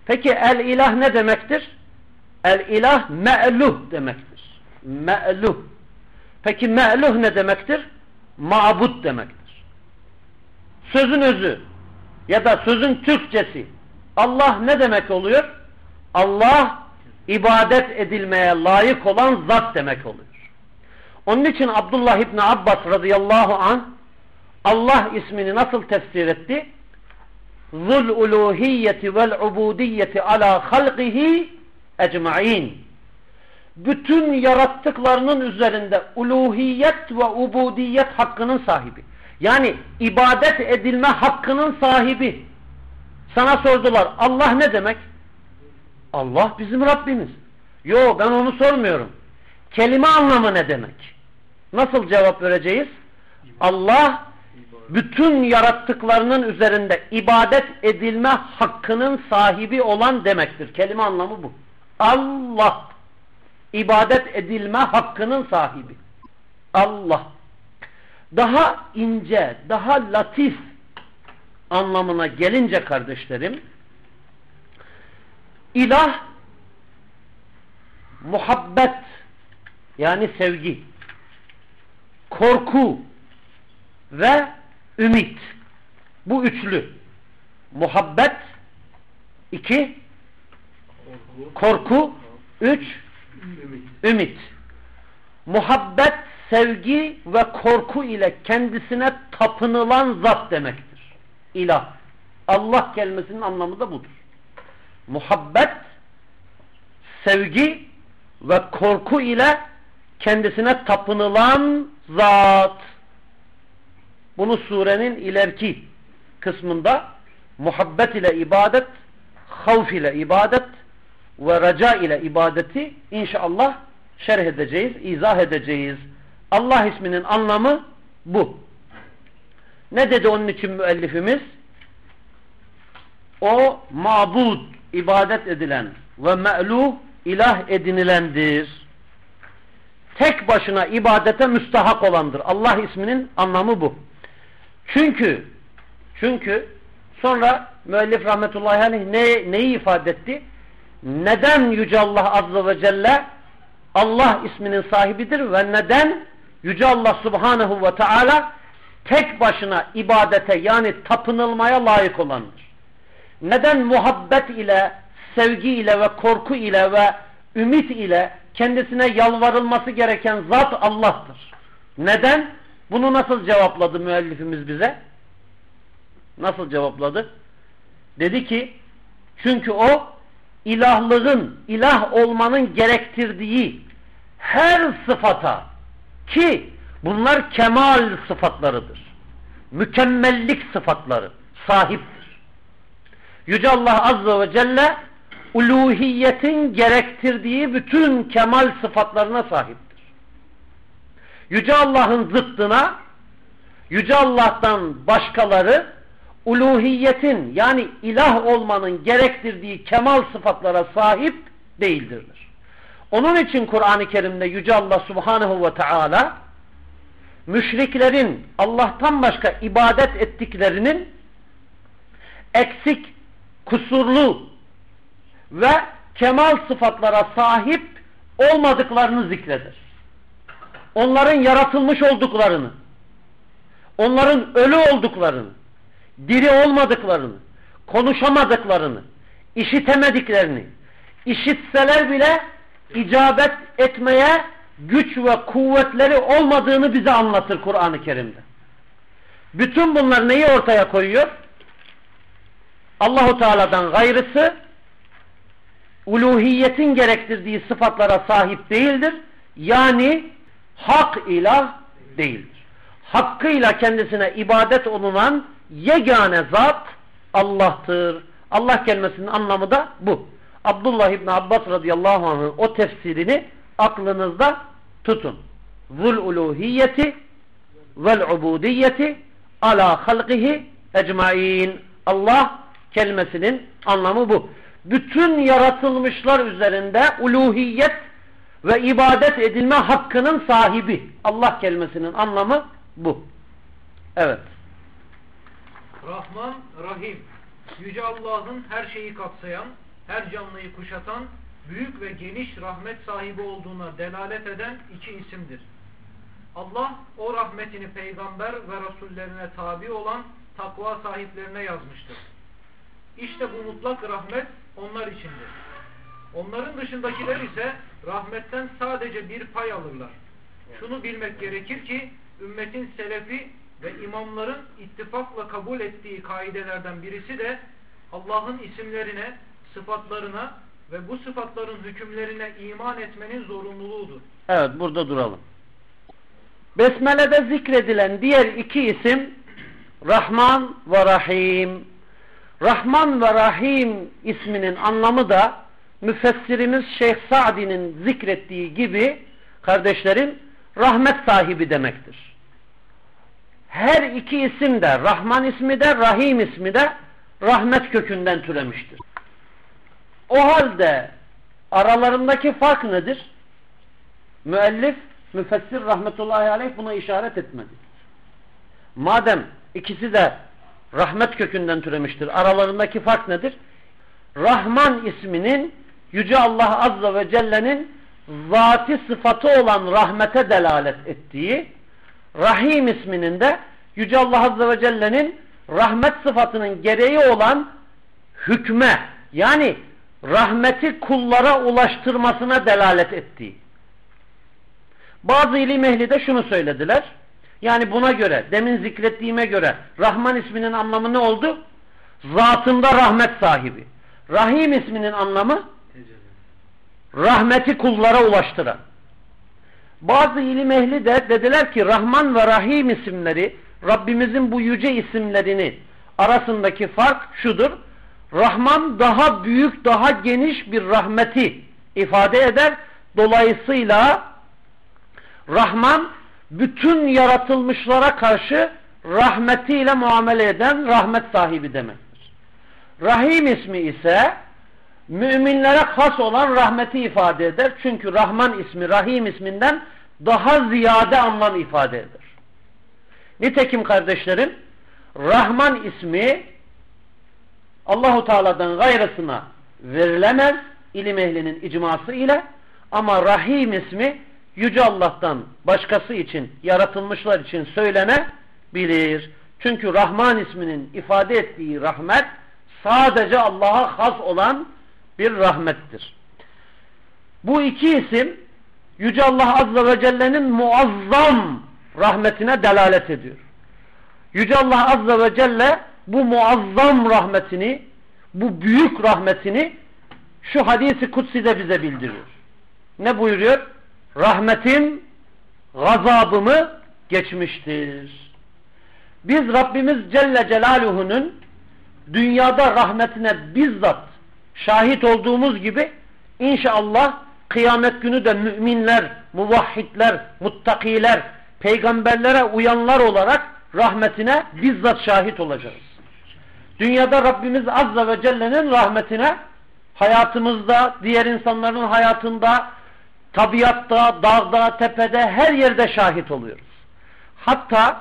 Peki el ilah ne demektir? El ilah me'luh demektir. Me'luh. Peki me'luh ne demektir? Mabut demektir. Sözün özü ya da sözün Türkçesi Allah ne demek oluyor? Allah ibadet edilmeye layık olan zat demek oluyor. Onun için Abdullah İbni Abbas radıyallahu an Allah ismini nasıl tefsir etti? Zul uluhiyyeti vel ubudiyyeti ala halqihi ecmain. Bütün yarattıklarının üzerinde uluhiyet ve ubudiyet hakkının sahibi. Yani ibadet edilme hakkının sahibi. Sana sordular Allah ne demek? Allah bizim Rabbimiz. Yo ben onu sormuyorum. Kelime anlamı ne demek? Nasıl cevap vereceğiz? Allah bütün yarattıklarının üzerinde ibadet edilme hakkının sahibi olan demektir. Kelime anlamı bu. Allah ibadet edilme hakkının sahibi. Allah. Daha ince, daha latif anlamına gelince kardeşlerim ilah muhabbet yani sevgi korku ve ümit. Bu üçlü. Muhabbet iki korku üç ümit. Muhabbet, sevgi ve korku ile kendisine tapınılan zat demektir. İlah. Allah kelimesinin anlamı da budur. Muhabbet, sevgi ve korku ile kendisine tapınılan zat. Bunu surenin ileriki kısmında muhabbet ile ibadet, havf ile ibadet ve raca ile ibadeti inşallah şerh edeceğiz, izah edeceğiz. Allah isminin anlamı bu. Ne dedi onun için müellifimiz? O mabud, ibadet edilen ve me'luh, ilah edinilendir. Tek başına ibadete müstahak olandır. Allah isminin anlamı bu. Çünkü çünkü sonra müellif rahmetullahi aleyh ne, neyi ifade etti? Neden Yüce Allah Azze ve Celle Allah isminin sahibidir ve neden Yüce Allah Subhanahu ve Teala tek başına ibadete yani tapınılmaya layık olandır. Neden muhabbet ile, sevgi ile ve korku ile ve ümit ile kendisine yalvarılması gereken zat Allah'tır. Neden? Bunu nasıl cevapladı müellifimiz bize? Nasıl cevapladı? Dedi ki çünkü o ilahlığın, ilah olmanın gerektirdiği her sıfata ki bunlar kemal sıfatlarıdır. Mükemmellik sıfatları sahiptir. Yüce Allah Azze ve Celle uluhiyetin gerektirdiği bütün kemal sıfatlarına sahiptir. Yüce Allah'ın zıttına Yüce Allah'tan başkaları uluhiyetin yani ilah olmanın gerektirdiği kemal sıfatlara sahip değildirler. Onun için Kur'an-ı Kerim'de Yüce Allah Subhanahu ve Teala müşriklerin Allah'tan başka ibadet ettiklerinin eksik, kusurlu ve kemal sıfatlara sahip olmadıklarını zikreder. Onların yaratılmış olduklarını, onların ölü olduklarını, diri olmadıklarını, konuşamadıklarını, işitemediklerini, işitseler bile icabet etmeye güç ve kuvvetleri olmadığını bize anlatır Kur'an-ı Kerim'de. Bütün bunlar neyi ortaya koyuyor? Allahu Teala'dan gayrısı uluhiyetin gerektirdiği sıfatlara sahip değildir. Yani hak ilah değildir. Hakkıyla kendisine ibadet olunan yegane zat Allah'tır. Allah kelimesinin anlamı da bu. Abdullah İbni Abbas radıyallahu anh'ın o tefsirini aklınızda tutun. Zul uluhiyeti vel ubudiyeti ala halqihi ecmain. Allah kelimesinin anlamı bu. Bütün yaratılmışlar üzerinde uluhiyet ve ibadet edilme hakkının sahibi. Allah kelimesinin anlamı bu. Evet. Rahman, Rahim. Yüce Allah'ın her şeyi kapsayan, her canlıyı kuşatan, büyük ve geniş rahmet sahibi olduğuna delalet eden iki isimdir. Allah o rahmetini peygamber ve rasullerine tabi olan takva sahiplerine yazmıştır. İşte bu mutlak rahmet onlar içindir. Onların dışındakiler ise rahmetten sadece bir pay alırlar. Şunu bilmek gerekir ki ümmetin selefi ve imamların ittifakla kabul ettiği kaidelerden birisi de Allah'ın isimlerine, sıfatlarına ve bu sıfatların hükümlerine iman etmenin zorunluluğudur. Evet burada duralım. Besmele'de zikredilen diğer iki isim Rahman ve Rahim. Rahman ve Rahim isminin anlamı da müfessirimiz Şeyh Sa'di'nin zikrettiği gibi kardeşlerim rahmet sahibi demektir. Her iki isim de Rahman ismi de Rahim ismi de rahmet kökünden türemiştir. O halde aralarındaki fark nedir? Müellif, müfessir rahmetullahi aleyh buna işaret etmedi. Madem ikisi de rahmet kökünden türemiştir. Aralarındaki fark nedir? Rahman isminin Yüce Allah Azze ve Celle'nin zati sıfatı olan rahmete delalet ettiği, Rahim isminin de Yüce Allah Azze ve Celle'nin rahmet sıfatının gereği olan hükme yani rahmeti kullara ulaştırmasına delalet ettiği. Bazı ilim ehli de şunu söylediler. Yani buna göre, demin zikrettiğime göre Rahman isminin anlamı ne oldu? Zatında rahmet sahibi. Rahim isminin anlamı rahmeti kullara ulaştıran. Bazı ilim ehli de dediler ki Rahman ve Rahim isimleri Rabbimizin bu yüce isimlerini arasındaki fark şudur. Rahman daha büyük, daha geniş bir rahmeti ifade eder. Dolayısıyla Rahman bütün yaratılmışlara karşı rahmetiyle muamele eden rahmet sahibi demektir. Rahim ismi ise müminlere has olan rahmeti ifade eder. Çünkü Rahman ismi Rahim isminden daha ziyade anlam ifade eder. Nitekim kardeşlerim Rahman ismi Allahu Teala'dan gayrısına verilemez ilim ehlinin icması ile ama Rahim ismi Yüce Allah'tan başkası için, yaratılmışlar için söylenebilir. Çünkü Rahman isminin ifade ettiği rahmet sadece Allah'a has olan bir rahmettir. Bu iki isim Yüce Allah Azze ve Celle'nin muazzam rahmetine delalet ediyor. Yüce Allah Azze ve Celle bu muazzam rahmetini, bu büyük rahmetini şu hadisi kutsi'de bize bildiriyor. Ne buyuruyor? Rahmetim gazabımı geçmiştir. Biz Rabbimiz Celle Celaluhu'nun dünyada rahmetine bizzat şahit olduğumuz gibi inşallah kıyamet günü de müminler, muvahhidler, muttakiler, peygamberlere uyanlar olarak rahmetine bizzat şahit olacağız. Dünyada Rabbimiz Azze ve Celle'nin rahmetine hayatımızda, diğer insanların hayatında, tabiatta, dağda, tepede her yerde şahit oluyoruz. Hatta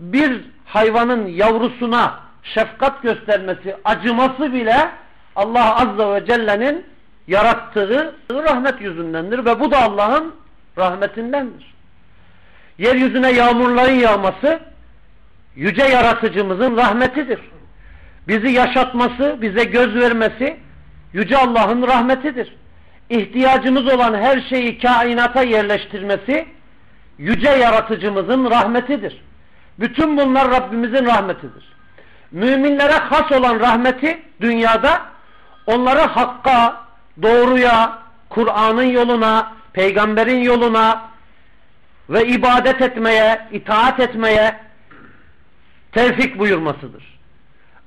bir hayvanın yavrusuna şefkat göstermesi, acıması bile Allah Azze ve Celle'nin yarattığı rahmet yüzündendir ve bu da Allah'ın rahmetindendir. Yeryüzüne yağmurların yağması yüce yaratıcımızın rahmetidir. Bizi yaşatması, bize göz vermesi yüce Allah'ın rahmetidir. İhtiyacımız olan her şeyi kainata yerleştirmesi yüce yaratıcımızın rahmetidir. Bütün bunlar Rabbimizin rahmetidir. Müminlere has olan rahmeti dünyada onları hakka, doğruya, Kur'an'ın yoluna, peygamberin yoluna ve ibadet etmeye, itaat etmeye tevfik buyurmasıdır.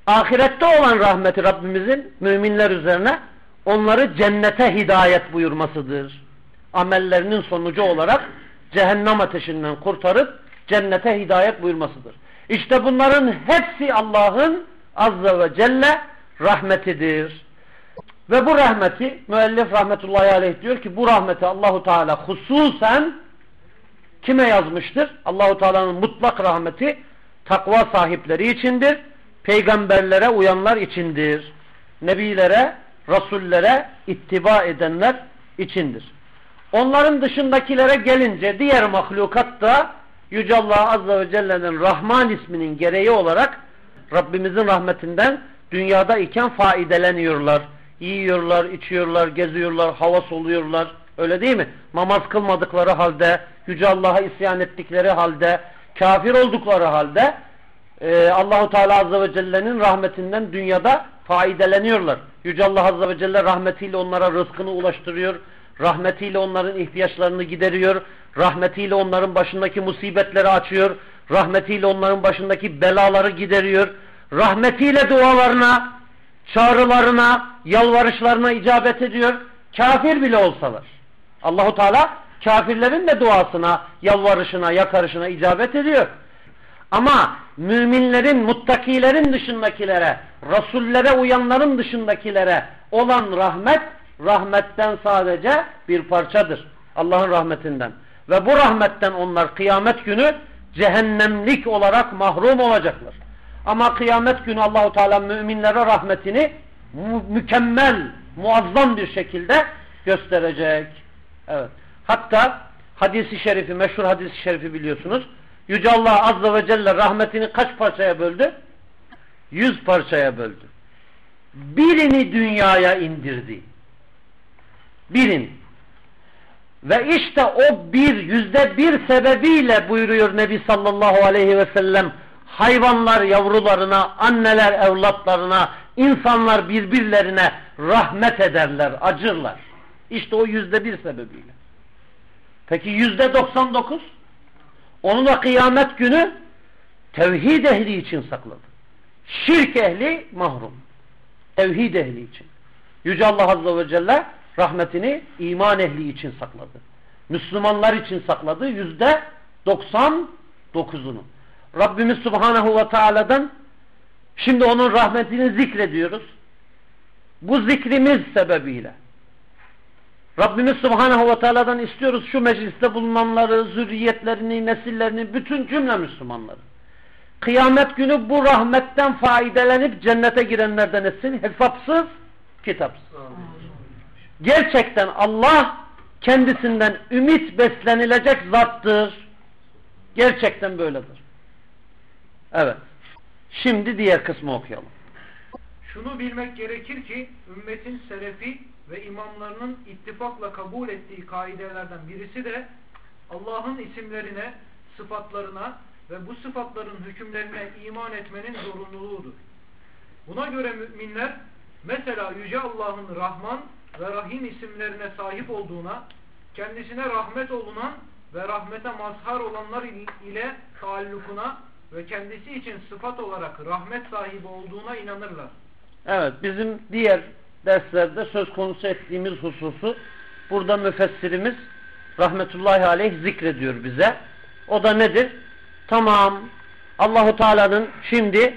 Ahirette olan rahmeti Rabbimizin müminler üzerine onları cennete hidayet buyurmasıdır. Amellerinin sonucu olarak cehennem ateşinden kurtarıp cennete hidayet buyurmasıdır. İşte bunların hepsi Allah'ın azze ve celle rahmetidir. Ve bu rahmeti müellif rahmetullahi aleyh diyor ki bu rahmeti Allahu Teala hususen kime yazmıştır? Allahu Teala'nın mutlak rahmeti takva sahipleri içindir. Peygamberlere uyanlar içindir. Nebilere, rasullere ittiba edenler içindir. Onların dışındakilere gelince diğer mahlukat da Yüce Allah Azze ve Celle'nin Rahman isminin gereği olarak Rabbimizin rahmetinden dünyada iken faideleniyorlar. Yiyorlar, içiyorlar, geziyorlar, hava soluyorlar. Öyle değil mi? Namaz kılmadıkları halde, Yüce Allah'a isyan ettikleri halde, kafir oldukları halde e, Allahu Teala Azze ve Celle'nin rahmetinden dünyada faideleniyorlar. Yüce Allah Azze ve Celle rahmetiyle onlara rızkını ulaştırıyor. Rahmetiyle onların ihtiyaçlarını gideriyor. Rahmetiyle onların başındaki musibetleri açıyor. Rahmetiyle onların başındaki belaları gideriyor. Rahmetiyle dualarına, çağrılarına, yalvarışlarına icabet ediyor. Kafir bile olsalar. Allahu Teala kafirlerin de duasına, yalvarışına, yakarışına icabet ediyor. Ama müminlerin, muttakilerin dışındakilere, rasullere uyanların dışındakilere olan rahmet, rahmetten sadece bir parçadır. Allah'ın rahmetinden. Ve bu rahmetten onlar kıyamet günü cehennemlik olarak mahrum olacaklar. Ama kıyamet günü Allahu Teala müminlere rahmetini mükemmel, muazzam bir şekilde gösterecek. Evet. Hatta hadisi şerifi, meşhur hadisi şerifi biliyorsunuz. Yüce Allah Azze ve Celle rahmetini kaç parçaya böldü? Yüz parçaya böldü. Birini dünyaya indirdi. Birini. Ve işte o bir, yüzde bir sebebiyle buyuruyor Nebi sallallahu aleyhi ve sellem hayvanlar yavrularına, anneler evlatlarına, insanlar birbirlerine rahmet ederler, acırlar. İşte o yüzde bir sebebiyle. Peki yüzde doksan dokuz? Onu da kıyamet günü tevhid ehli için sakladı. Şirk ehli mahrum. Tevhid ehli için. Yüce Allah Azze ve Celle rahmetini iman ehli için sakladı. Müslümanlar için sakladı. Yüzde doksan dokuzunu. Rabbimiz Subhanahu ve Teala'dan şimdi onun rahmetini zikrediyoruz. Bu zikrimiz sebebiyle Rabbimiz Subhanahu ve Teala'dan istiyoruz şu mecliste bulunanları, zürriyetlerini, nesillerini, bütün cümle Müslümanları. Kıyamet günü bu rahmetten faydelenip cennete girenlerden etsin. Hesapsız, kitapsız. Gerçekten Allah kendisinden ümit beslenilecek zattır. Gerçekten böyledir. Evet. Şimdi diğer kısmı okuyalım. Şunu bilmek gerekir ki ümmetin selefi ve imamlarının ittifakla kabul ettiği kaidelerden birisi de Allah'ın isimlerine, sıfatlarına ve bu sıfatların hükümlerine iman etmenin zorunluluğudur. Buna göre müminler mesela Yüce Allah'ın Rahman ve Rahim isimlerine sahip olduğuna, kendisine rahmet olunan ve rahmete mazhar olanlar ile taallukuna ve kendisi için sıfat olarak rahmet sahibi olduğuna inanırlar. Evet bizim diğer derslerde söz konusu ettiğimiz hususu burada müfessirimiz rahmetullahi aleyh zikrediyor bize. O da nedir? Tamam Allahu Teala'nın şimdi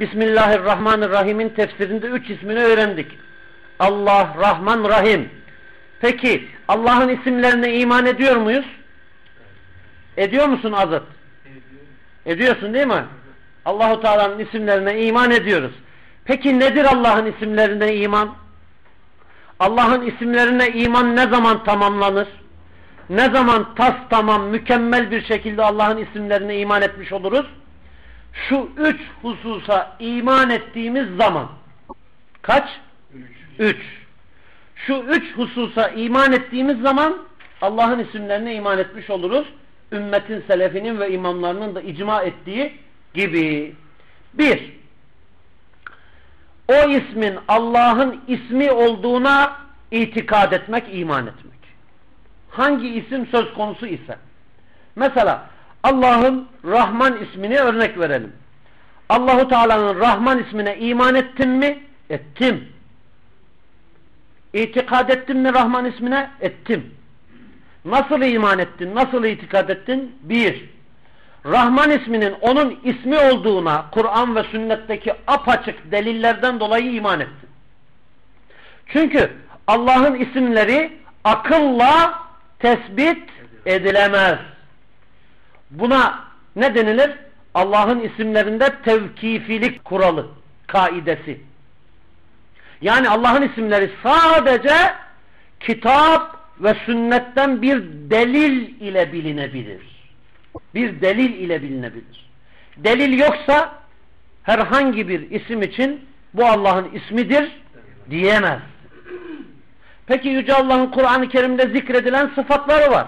Bismillahirrahmanirrahim'in tefsirinde üç ismini öğrendik. Allah, Rahman, Rahim. Peki Allah'ın isimlerine iman ediyor muyuz? Ediyor musun Azat? Ediyorsun değil mi? Allahu Teala'nın isimlerine iman ediyoruz. Peki nedir Allah'ın isimlerine iman? Allah'ın isimlerine iman ne zaman tamamlanır? Ne zaman tas tamam, mükemmel bir şekilde Allah'ın isimlerine iman etmiş oluruz? Şu üç hususa iman ettiğimiz zaman. Kaç? Üç. Üç. Şu üç hususa iman ettiğimiz zaman Allah'ın isimlerine iman etmiş oluruz. Ümmetin selefinin ve imamlarının da icma ettiği gibi. Bir, o ismin Allah'ın ismi olduğuna itikad etmek, iman etmek. Hangi isim söz konusu ise. Mesela Allah'ın Rahman ismini örnek verelim. Allahu Teala'nın Rahman ismine iman ettin mi? Ettim. İtikad ettin mi Rahman ismine? Ettim. Nasıl iman ettin? Nasıl itikad ettin? Bir, Rahman isminin onun ismi olduğuna Kur'an ve sünnetteki apaçık delillerden dolayı iman ettin. Çünkü Allah'ın isimleri akılla tespit edilemez. Buna ne denilir? Allah'ın isimlerinde tevkifilik kuralı, kaidesi. Yani Allah'ın isimleri sadece kitap ve sünnetten bir delil ile bilinebilir. Bir delil ile bilinebilir. Delil yoksa herhangi bir isim için bu Allah'ın ismidir diyemez. Peki Yüce Allah'ın Kur'an-ı Kerim'de zikredilen sıfatları var.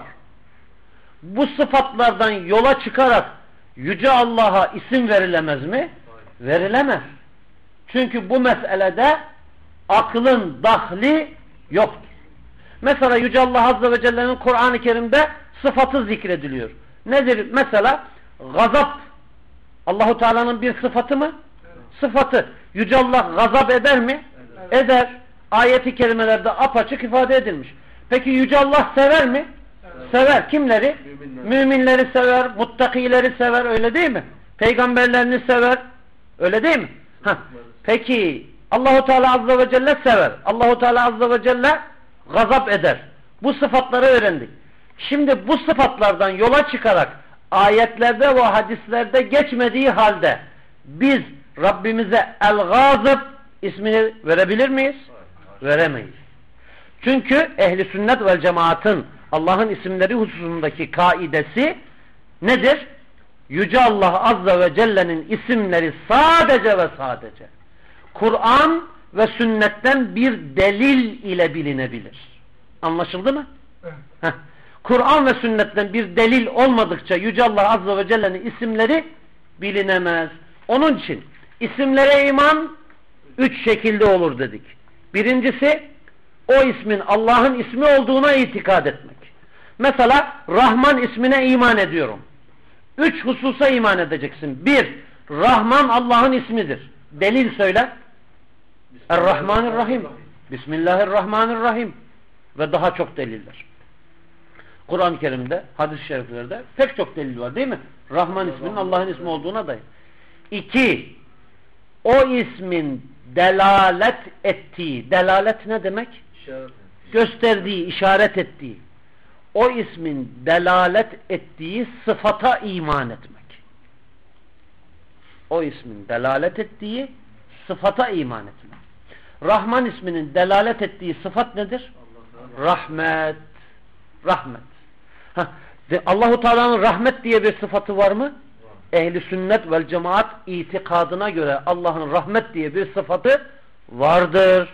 Bu sıfatlardan yola çıkarak Yüce Allah'a isim verilemez mi? Verilemez. Çünkü bu meselede aklın dahli yoktur. Mesela Yüce Allah Azze ve Celle'nin Kur'an-ı Kerim'de sıfatı zikrediliyor. Nedir? Mesela gazap Allahu Teala'nın bir sıfatı mı? Sıfatı. Yüce Allah gazap eder mi? Eder. Ayeti kerimelerde apaçık ifade edilmiş. Peki Yüce Allah sever mi? Sever. Kimleri? Müminleri sever, muttakileri sever öyle değil mi? Peygamberlerini sever. Öyle değil mi? Heh. Peki Allahu Teala azze ve celle sever. Allahu Teala azze ve celle gazap eder. Bu sıfatları öğrendik. Şimdi bu sıfatlardan yola çıkarak ayetlerde ve hadislerde geçmediği halde biz Rabbimize El-Gazıb ismini verebilir miyiz? Veremeyiz. Çünkü ehli sünnet vel cemaatın Allah'ın isimleri hususundaki kaidesi nedir? Yüce Allah Azze ve Celle'nin isimleri sadece ve sadece Kur'an ve sünnetten bir delil ile bilinebilir. Anlaşıldı mı? Evet. Kur'an ve sünnetten bir delil olmadıkça Yüce Allah Azze ve Celle'nin isimleri bilinemez. Onun için isimlere iman üç şekilde olur dedik. Birincisi o ismin Allah'ın ismi olduğuna itikad etmek. Mesela Rahman ismine iman ediyorum. Üç hususa iman edeceksin. Bir, Rahman Allah'ın ismidir. Delil söyle. Er-Rahmanir-Rahim. Bismillahirrahmanirrahim. Ve daha çok deliller. Kur'an-ı Kerim'de, hadis-i şeriflerde pek çok delil var değil mi? Rahman isminin Allah'ın ismi olduğuna dair. İki, o ismin delalet ettiği, delalet ne demek? Gösterdiği, işaret ettiği, o ismin delalet ettiği sıfata iman etmek. O ismin delalet ettiği sıfata iman etmek. Rahman isminin delalet ettiği sıfat nedir? Rahmet. Rahmet. Allahu Teala'nın rahmet diye bir sıfatı var mı? Ehli sünnet vel cemaat itikadına göre Allah'ın rahmet diye bir sıfatı vardır.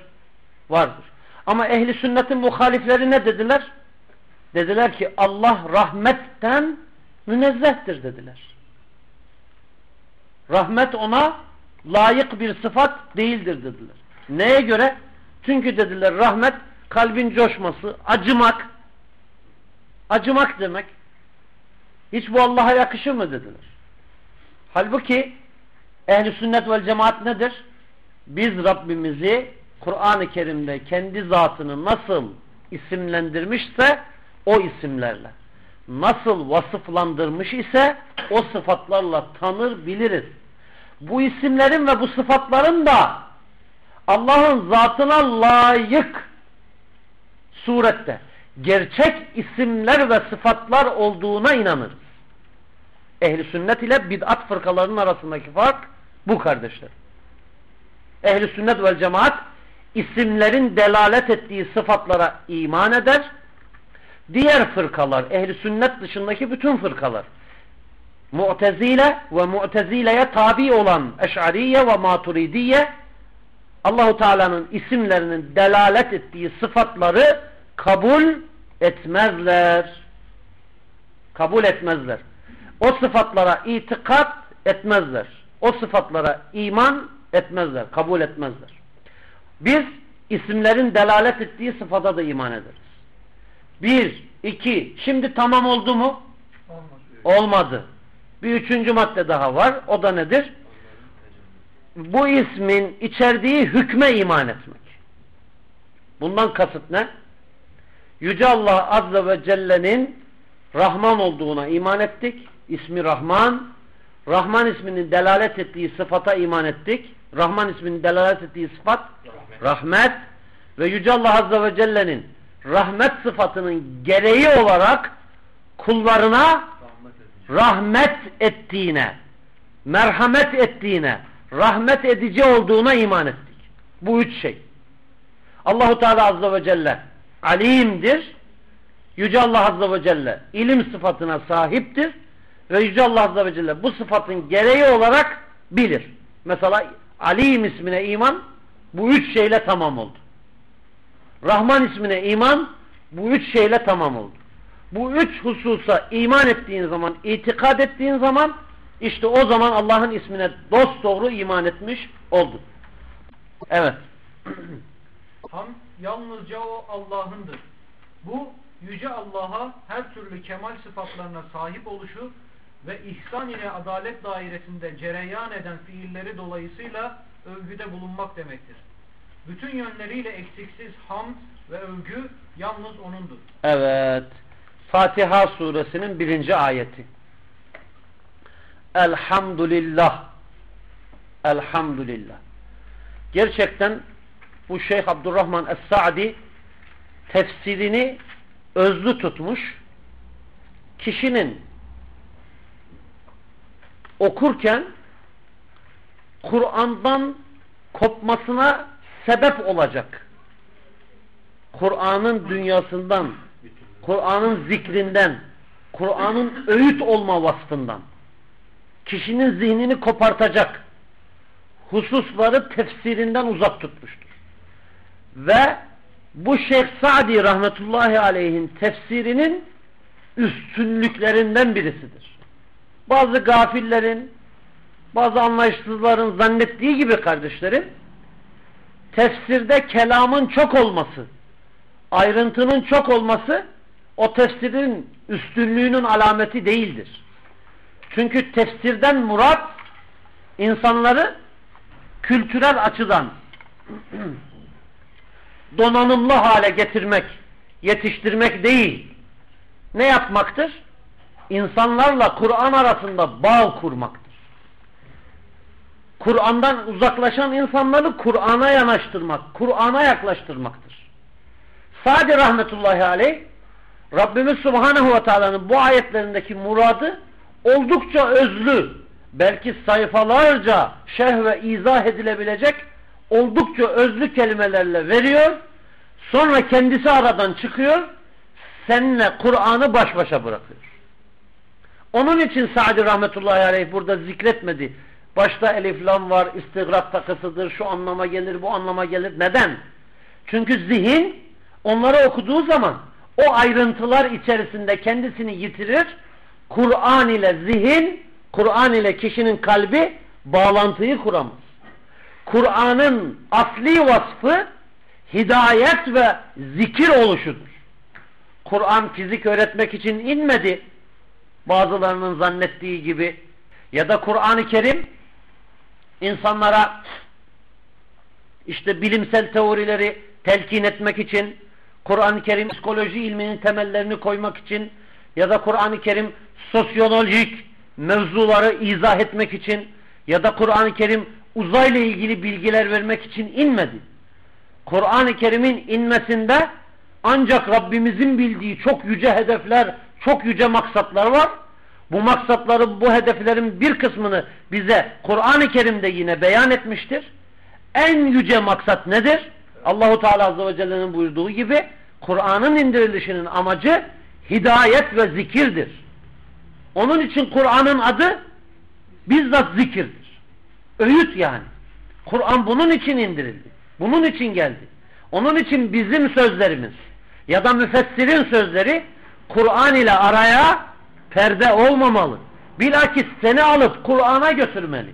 Vardır. Ama ehli sünnetin muhalifleri ne dediler? Dediler ki Allah rahmetten münezzehtir dediler. Rahmet ona layık bir sıfat değildir dediler. Neye göre? Çünkü dediler rahmet kalbin coşması, acımak. Acımak demek. Hiç bu Allah'a yakışır mı dediler. Halbuki ehli sünnet vel cemaat nedir? Biz Rabbimizi Kur'an-ı Kerim'de kendi zatını nasıl isimlendirmişse o isimlerle. Nasıl vasıflandırmış ise o sıfatlarla tanır biliriz. Bu isimlerin ve bu sıfatların da Allah'ın zatına layık surette gerçek isimler ve sıfatlar olduğuna inanırız. Ehli sünnet ile bid'at fırkalarının arasındaki fark bu kardeşler. Ehli sünnet vel cemaat isimlerin delalet ettiği sıfatlara iman eder. Diğer fırkalar, ehli sünnet dışındaki bütün fırkalar Mu'tezile ve Mu'tezileye tabi olan Eş'ariye ve Maturidiye Allahu Teala'nın isimlerinin delalet ettiği sıfatları kabul etmezler. Kabul etmezler. O sıfatlara itikat etmezler. O sıfatlara iman etmezler. Kabul etmezler. Biz isimlerin delalet ettiği sıfata da iman ederiz. Bir, iki. Şimdi tamam oldu mu? Olmadı. Olmadı. Bir üçüncü madde daha var. O da nedir? Bu ismin içerdiği hükme iman etmek. Bundan kasıt ne? Yüce Allah Azze ve Celle'nin Rahman olduğuna iman ettik. İsmi Rahman. Rahman isminin delalet ettiği sıfata iman ettik. Rahman isminin delalet ettiği sıfat rahmet. rahmet. Ve Yüce Allah Azze ve Celle'nin rahmet sıfatının gereği olarak kullarına rahmet ettiğine, merhamet ettiğine, rahmet edici olduğuna iman ettik. Bu üç şey. Allahu Teala Azze ve Celle alimdir. Yüce Allah Azze ve Celle ilim sıfatına sahiptir. Ve Yüce Allah Azze ve Celle bu sıfatın gereği olarak bilir. Mesela Alim ismine iman bu üç şeyle tamam oldu. Rahman ismine iman bu üç şeyle tamam oldu. Bu üç hususa iman ettiğin zaman, itikad ettiğin zaman işte o zaman Allah'ın ismine dost doğru iman etmiş oldun. Evet. Ham yalnızca o Allah'ındır. Bu yüce Allah'a her türlü kemal sıfatlarına sahip oluşu ve ihsan ile adalet dairesinde cereyan eden fiilleri dolayısıyla övgüde bulunmak demektir. Bütün yönleriyle eksiksiz hamd ve övgü yalnız O'nundur. Evet. Fatiha suresinin birinci ayeti. Elhamdülillah. Elhamdülillah. Gerçekten bu Şeyh Abdurrahman Es-Sa'di tefsirini özlü tutmuş. Kişinin okurken Kur'an'dan kopmasına sebep olacak. Kur'an'ın dünyasından, Kur'an'ın zikrinden, Kur'an'ın öğüt olma vasfından kişinin zihnini kopartacak hususları tefsirinden uzak tutmuştur. Ve bu Şeyh Sa'di rahmetullahi aleyhin tefsirinin üstünlüklerinden birisidir. Bazı gafillerin, bazı anlayışsızların zannettiği gibi kardeşlerim, tefsirde kelamın çok olması, ayrıntının çok olması o tefsirin üstünlüğünün alameti değildir. Çünkü tefsirden murat insanları kültürel açıdan donanımlı hale getirmek, yetiştirmek değil. Ne yapmaktır? İnsanlarla Kur'an arasında bağ kurmaktır. Kur'an'dan uzaklaşan insanları Kur'an'a yanaştırmak, Kur'an'a yaklaştırmaktır. Sadi rahmetullahi aleyh Rabbimiz Subhanahu ve Teala'nın bu ayetlerindeki muradı oldukça özlü, belki sayfalarca şerh ve izah edilebilecek oldukça özlü kelimelerle veriyor. Sonra kendisi aradan çıkıyor. Seninle Kur'an'ı baş başa bırakıyor. Onun için Sa'di rahmetullahi aleyh burada zikretmedi. Başta elif lam var, istigrak takısıdır, şu anlama gelir, bu anlama gelir. Neden? Çünkü zihin onları okuduğu zaman o ayrıntılar içerisinde kendisini yitirir. Kur'an ile zihin, Kur'an ile kişinin kalbi bağlantıyı kuramaz. Kur'an'ın asli vasfı hidayet ve zikir oluşudur. Kur'an fizik öğretmek için inmedi. Bazılarının zannettiği gibi. Ya da Kur'an-ı Kerim insanlara işte bilimsel teorileri telkin etmek için, Kur'an-ı Kerim psikoloji ilminin temellerini koymak için ya da Kur'an-ı Kerim sosyolojik mevzuları izah etmek için ya da Kur'an-ı Kerim uzayla ilgili bilgiler vermek için inmedi. Kur'an-ı Kerim'in inmesinde ancak Rabbimizin bildiği çok yüce hedefler, çok yüce maksatlar var. Bu maksatları, bu hedeflerin bir kısmını bize Kur'an-ı Kerim'de yine beyan etmiştir. En yüce maksat nedir? Allahu Teala Azze ve Celle'nin buyurduğu gibi Kur'an'ın indirilişinin amacı hidayet ve zikirdir. Onun için Kur'an'ın adı bizzat zikirdir. Öğüt yani. Kur'an bunun için indirildi. Bunun için geldi. Onun için bizim sözlerimiz ya da müfessirin sözleri Kur'an ile araya perde olmamalı. Bilakis seni alıp Kur'an'a götürmeli.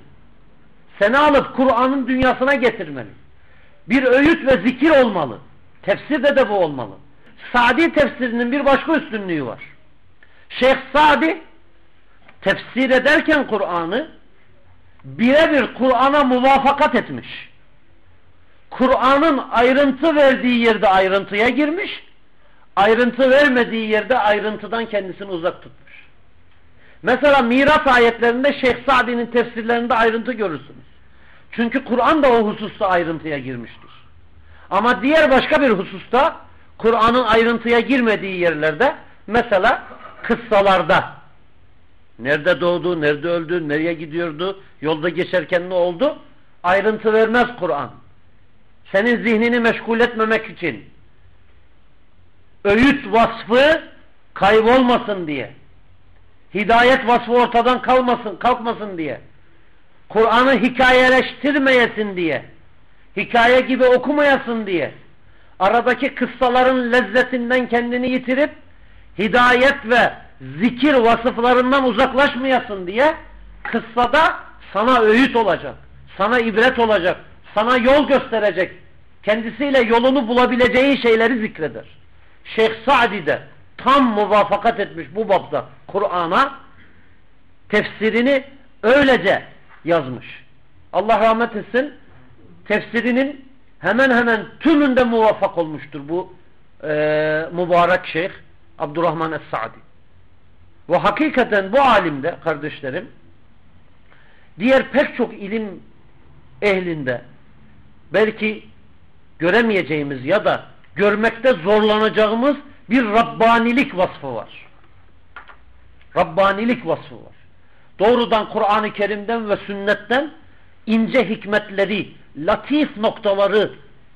Seni alıp Kur'an'ın dünyasına getirmeli. Bir öğüt ve zikir olmalı. Tefsirde de bu olmalı. Sadi tefsirinin bir başka üstünlüğü var. Şeyh Sadi tefsir ederken Kur'an'ı birebir Kur'an'a muvafakat etmiş. Kur'an'ın ayrıntı verdiği yerde ayrıntıya girmiş, ayrıntı vermediği yerde ayrıntıdan kendisini uzak tutmuş. Mesela miras ayetlerinde Şeyh Sa'di'nin tefsirlerinde ayrıntı görürsünüz. Çünkü Kur'an da o hususta ayrıntıya girmiştir. Ama diğer başka bir hususta Kur'an'ın ayrıntıya girmediği yerlerde mesela kıssalarda nerede doğdu, nerede öldü, nereye gidiyordu, yolda geçerken ne oldu? Ayrıntı vermez Kur'an. Senin zihnini meşgul etmemek için. Öğüt vasfı kaybolmasın diye. Hidayet vasfı ortadan kalmasın, kalkmasın diye. Kur'an'ı hikayeleştirmeyesin diye. Hikaye gibi okumayasın diye. Aradaki kıssaların lezzetinden kendini yitirip hidayet ve zikir vasıflarından uzaklaşmayasın diye kıssada sana öğüt olacak, sana ibret olacak, sana yol gösterecek, kendisiyle yolunu bulabileceği şeyleri zikreder. Şeyh Sa'di de tam muvafakat etmiş bu babda Kur'an'a tefsirini öylece yazmış. Allah rahmet etsin tefsirinin hemen hemen tümünde muvaffak olmuştur bu e, mübarek şeyh Abdurrahman Es-Sa'di. Ve hakikaten bu alimde kardeşlerim diğer pek çok ilim ehlinde belki göremeyeceğimiz ya da görmekte zorlanacağımız bir Rabbanilik vasfı var. Rabbanilik vasfı var. Doğrudan Kur'an-ı Kerim'den ve sünnetten ince hikmetleri, latif noktaları,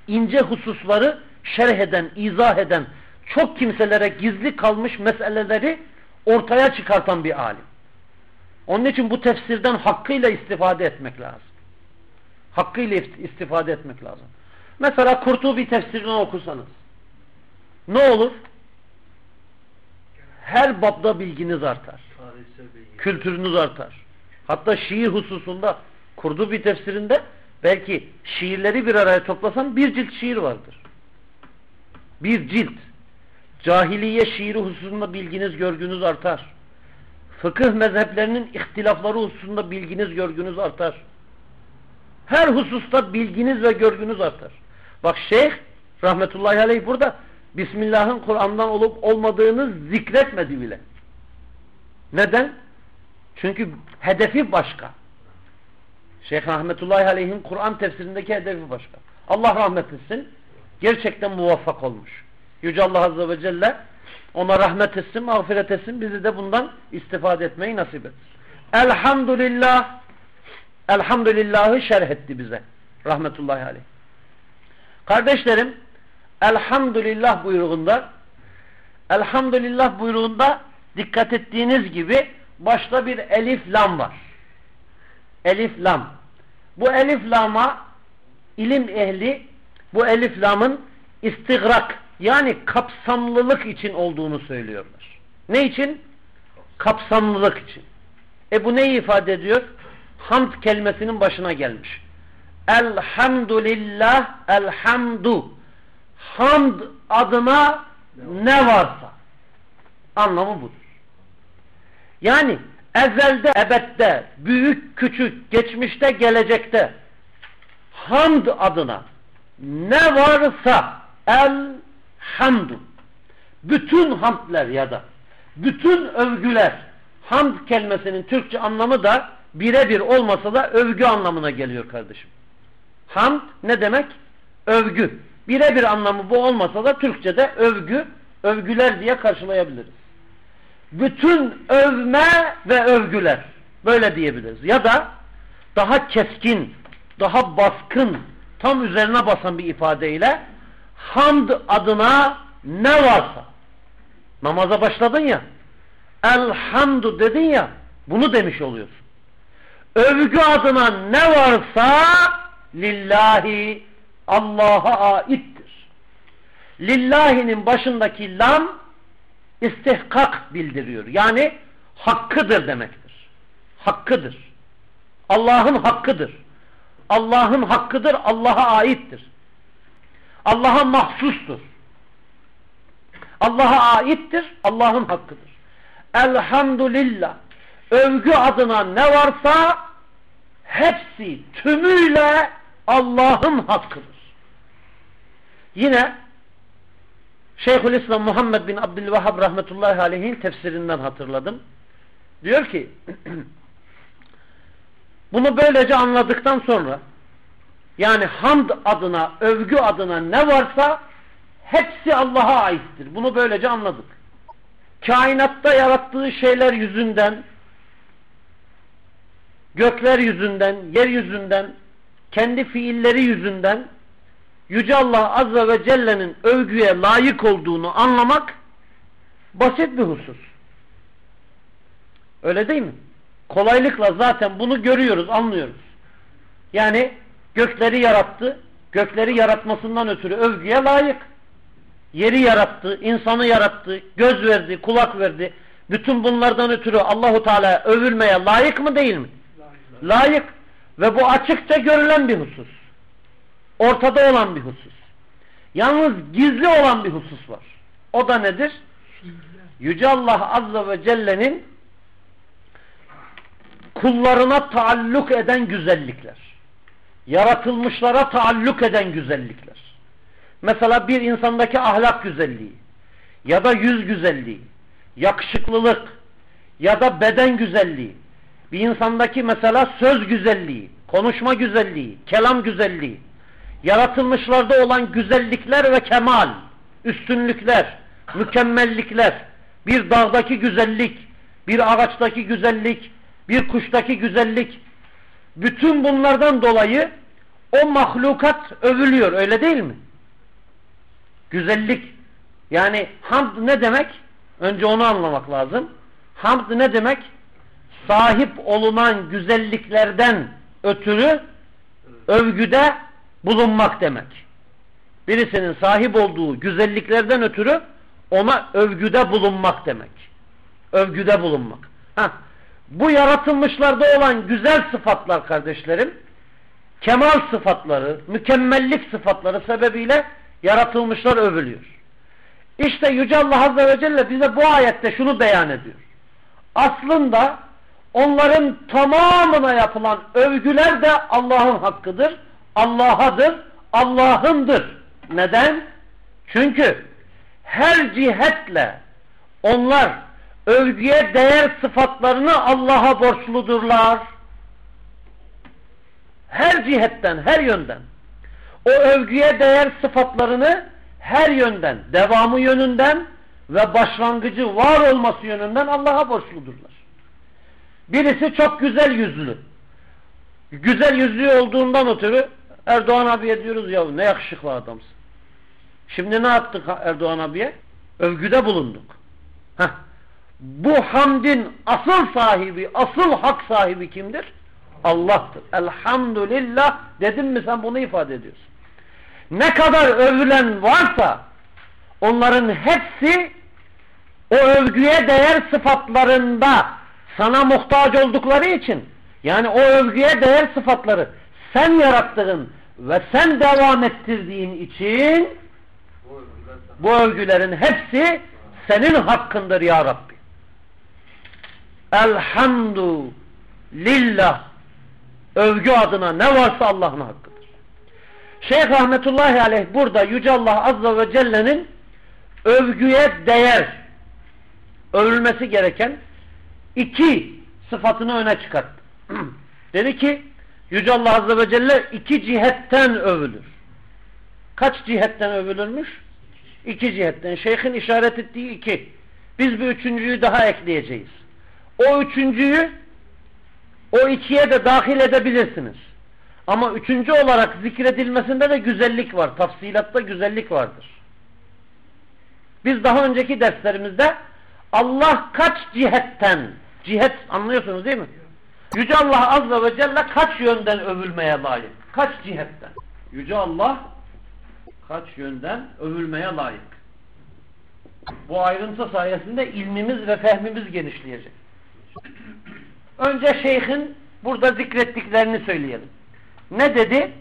ince hususları şerh eden, izah eden, çok kimselere gizli kalmış meseleleri ortaya çıkartan bir alim. Onun için bu tefsirden hakkıyla istifade etmek lazım. Hakkıyla istifade etmek lazım. Mesela Kurtubi tefsirini okusanız ne olur? Her babda bilginiz artar. Kültürünüz artar. Hatta şiir hususunda Kurtubi tefsirinde belki şiirleri bir araya toplasan bir cilt şiir vardır. Bir cilt. Cahiliye şiiri hususunda bilginiz, görgünüz artar. Fıkıh mezheplerinin ihtilafları hususunda bilginiz, görgünüz artar. Her hususta bilginiz ve görgünüz artar. Bak şeyh rahmetullahi aleyh burada Bismillah'ın Kur'an'dan olup olmadığını zikretmedi bile. Neden? Çünkü hedefi başka. Şeyh rahmetullahi aleyhin Kur'an tefsirindeki hedefi başka. Allah rahmet etsin. Gerçekten muvaffak olmuş. Yüce Allah Azze ve Celle ona rahmet etsin, mağfiret etsin. Bizi de bundan istifade etmeyi nasip etsin. Elhamdülillah Elhamdülillah'ı şerh etti bize. Rahmetullahi aleyh. Kardeşlerim Elhamdülillah buyruğunda Elhamdülillah buyruğunda dikkat ettiğiniz gibi başta bir elif lam var. Elif lam. Bu elif lama ilim ehli bu elif lamın istigrak yani kapsamlılık için olduğunu söylüyorlar. Ne için? Kapsamlılık için. E bu neyi ifade ediyor? Hamd kelimesinin başına gelmiş. Elhamdülillah, elhamdu. Hamd adına ne varsa. Anlamı budur. Yani ezelde, ebette, büyük, küçük, geçmişte, gelecekte hamd adına ne varsa elhamdu. Bütün hamdler ya da bütün övgüler hamd kelimesinin Türkçe anlamı da birebir olmasa da övgü anlamına geliyor kardeşim. Hamd ne demek? Övgü. Birebir anlamı bu olmasa da Türkçe'de övgü, övgüler diye karşılayabiliriz. Bütün övme ve övgüler. Böyle diyebiliriz. Ya da daha keskin, daha baskın, tam üzerine basan bir ifadeyle hamd adına ne varsa namaza başladın ya elhamdu dedin ya bunu demiş oluyorsun. Övgü adına ne varsa lillahi Allah'a aittir. Lillahi'nin başındaki lam istihkak bildiriyor. Yani hakkıdır demektir. Hakkıdır. Allah'ın hakkıdır. Allah'ın hakkıdır, Allah'a aittir. Allah'a mahsustur. Allah'a aittir, Allah'ın hakkıdır. Elhamdülillah. Övgü adına ne varsa hepsi tümüyle Allah'ın hakkıdır. Yine Şeyhülislam Muhammed bin Abdülvahhab rahmetullahi aleyhin tefsirinden hatırladım. Diyor ki bunu böylece anladıktan sonra yani hamd adına, övgü adına ne varsa hepsi Allah'a aittir. Bunu böylece anladık. Kainatta yarattığı şeyler yüzünden gökler yüzünden, yeryüzünden, kendi fiilleri yüzünden Yüce Allah Azze ve Celle'nin övgüye layık olduğunu anlamak basit bir husus. Öyle değil mi? Kolaylıkla zaten bunu görüyoruz, anlıyoruz. Yani gökleri yarattı, gökleri yaratmasından ötürü övgüye layık. Yeri yarattı, insanı yarattı, göz verdi, kulak verdi. Bütün bunlardan ötürü Allahu Teala övülmeye layık mı değil mi? Layık. layık. Ve bu açıkça görülen bir husus. Ortada olan bir husus. Yalnız gizli olan bir husus var. O da nedir? Yüce Allah Azze ve Celle'nin kullarına taalluk eden güzellikler. Yaratılmışlara taalluk eden güzellikler. Mesela bir insandaki ahlak güzelliği ya da yüz güzelliği, yakışıklılık ya da beden güzelliği, bir insandaki mesela söz güzelliği, konuşma güzelliği, kelam güzelliği, yaratılmışlarda olan güzellikler ve kemal, üstünlükler, mükemmellikler, bir dağdaki güzellik, bir ağaçtaki güzellik, bir kuştaki güzellik, bütün bunlardan dolayı o mahlukat övülüyor öyle değil mi? Güzellik yani hamd ne demek? Önce onu anlamak lazım. Hamd ne demek? sahip olunan güzelliklerden ötürü övgüde bulunmak demek. Birisinin sahip olduğu güzelliklerden ötürü ona övgüde bulunmak demek. Övgüde bulunmak. Heh. Bu yaratılmışlarda olan güzel sıfatlar kardeşlerim, kemal sıfatları, mükemmellik sıfatları sebebiyle yaratılmışlar övülüyor. İşte Yüce Allah Azze ve Celle bize bu ayette şunu beyan ediyor. Aslında onların tamamına yapılan övgüler de Allah'ın hakkıdır, Allah'adır, Allah'ındır. Neden? Çünkü her cihetle onlar övgüye değer sıfatlarını Allah'a borçludurlar. Her cihetten, her yönden. O övgüye değer sıfatlarını her yönden, devamı yönünden ve başlangıcı var olması yönünden Allah'a borçludurlar. Birisi çok güzel yüzlü. Güzel yüzlü olduğundan ötürü Erdoğan abiye diyoruz ya ne yakışıklı adamsın. Şimdi ne yaptık Erdoğan abiye? Övgüde bulunduk. Heh. Bu hamdin asıl sahibi, asıl hak sahibi kimdir? Allah'tır. Elhamdülillah dedim mi sen bunu ifade ediyorsun. Ne kadar övülen varsa onların hepsi o övgüye değer sıfatlarında sana muhtaç oldukları için yani o övgüye değer sıfatları sen yarattığın ve sen devam ettirdiğin için bu övgülerin hepsi senin hakkındır ya Rabbi. Elhamdu lillah övgü adına ne varsa Allah'ın hakkıdır. Şeyh Rahmetullahi Aleyh burada Yüce Allah Azze ve Celle'nin övgüye değer övülmesi gereken iki sıfatını öne çıkarttı. Dedi ki Yüce Allah Azze ve Celle iki cihetten övülür. Kaç cihetten övülürmüş? İki cihetten. Şeyhin işaret ettiği iki. Biz bir üçüncüyü daha ekleyeceğiz. O üçüncüyü o ikiye de dahil edebilirsiniz. Ama üçüncü olarak zikredilmesinde de güzellik var. Tafsilatta güzellik vardır. Biz daha önceki derslerimizde Allah kaç cihetten cihet anlıyorsunuz değil mi? Yüce Allah Azze ve Celle kaç yönden övülmeye layık? Kaç cihetten? Yüce Allah kaç yönden övülmeye layık? Bu ayrıntı sayesinde ilmimiz ve fehmimiz genişleyecek. Önce şeyhin burada zikrettiklerini söyleyelim. Ne dedi?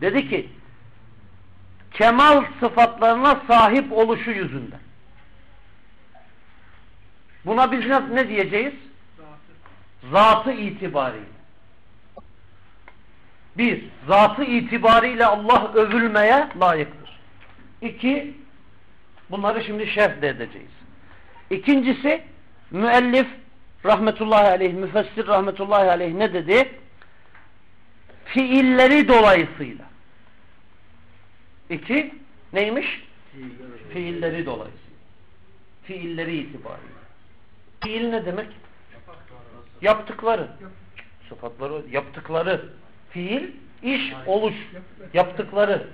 Dedi ki kemal sıfatlarına sahip oluşu yüzünden. Buna biz ne, ne diyeceğiz? Zatı itibariyle. Bir, zatı itibariyle Allah övülmeye layıktır. İki, bunları şimdi şerh edeceğiz. İkincisi, müellif rahmetullahi aleyh, müfessir rahmetullahi aleyh ne dedi? Fiilleri dolayısıyla. İki, neymiş? Fiilleri dolayısıyla. Fiilleri itibariyle. Fiil ne demek? Yaptıkları. Sıfatları, yaptıkları. Fiil, iş, oluş. Yaptıkları.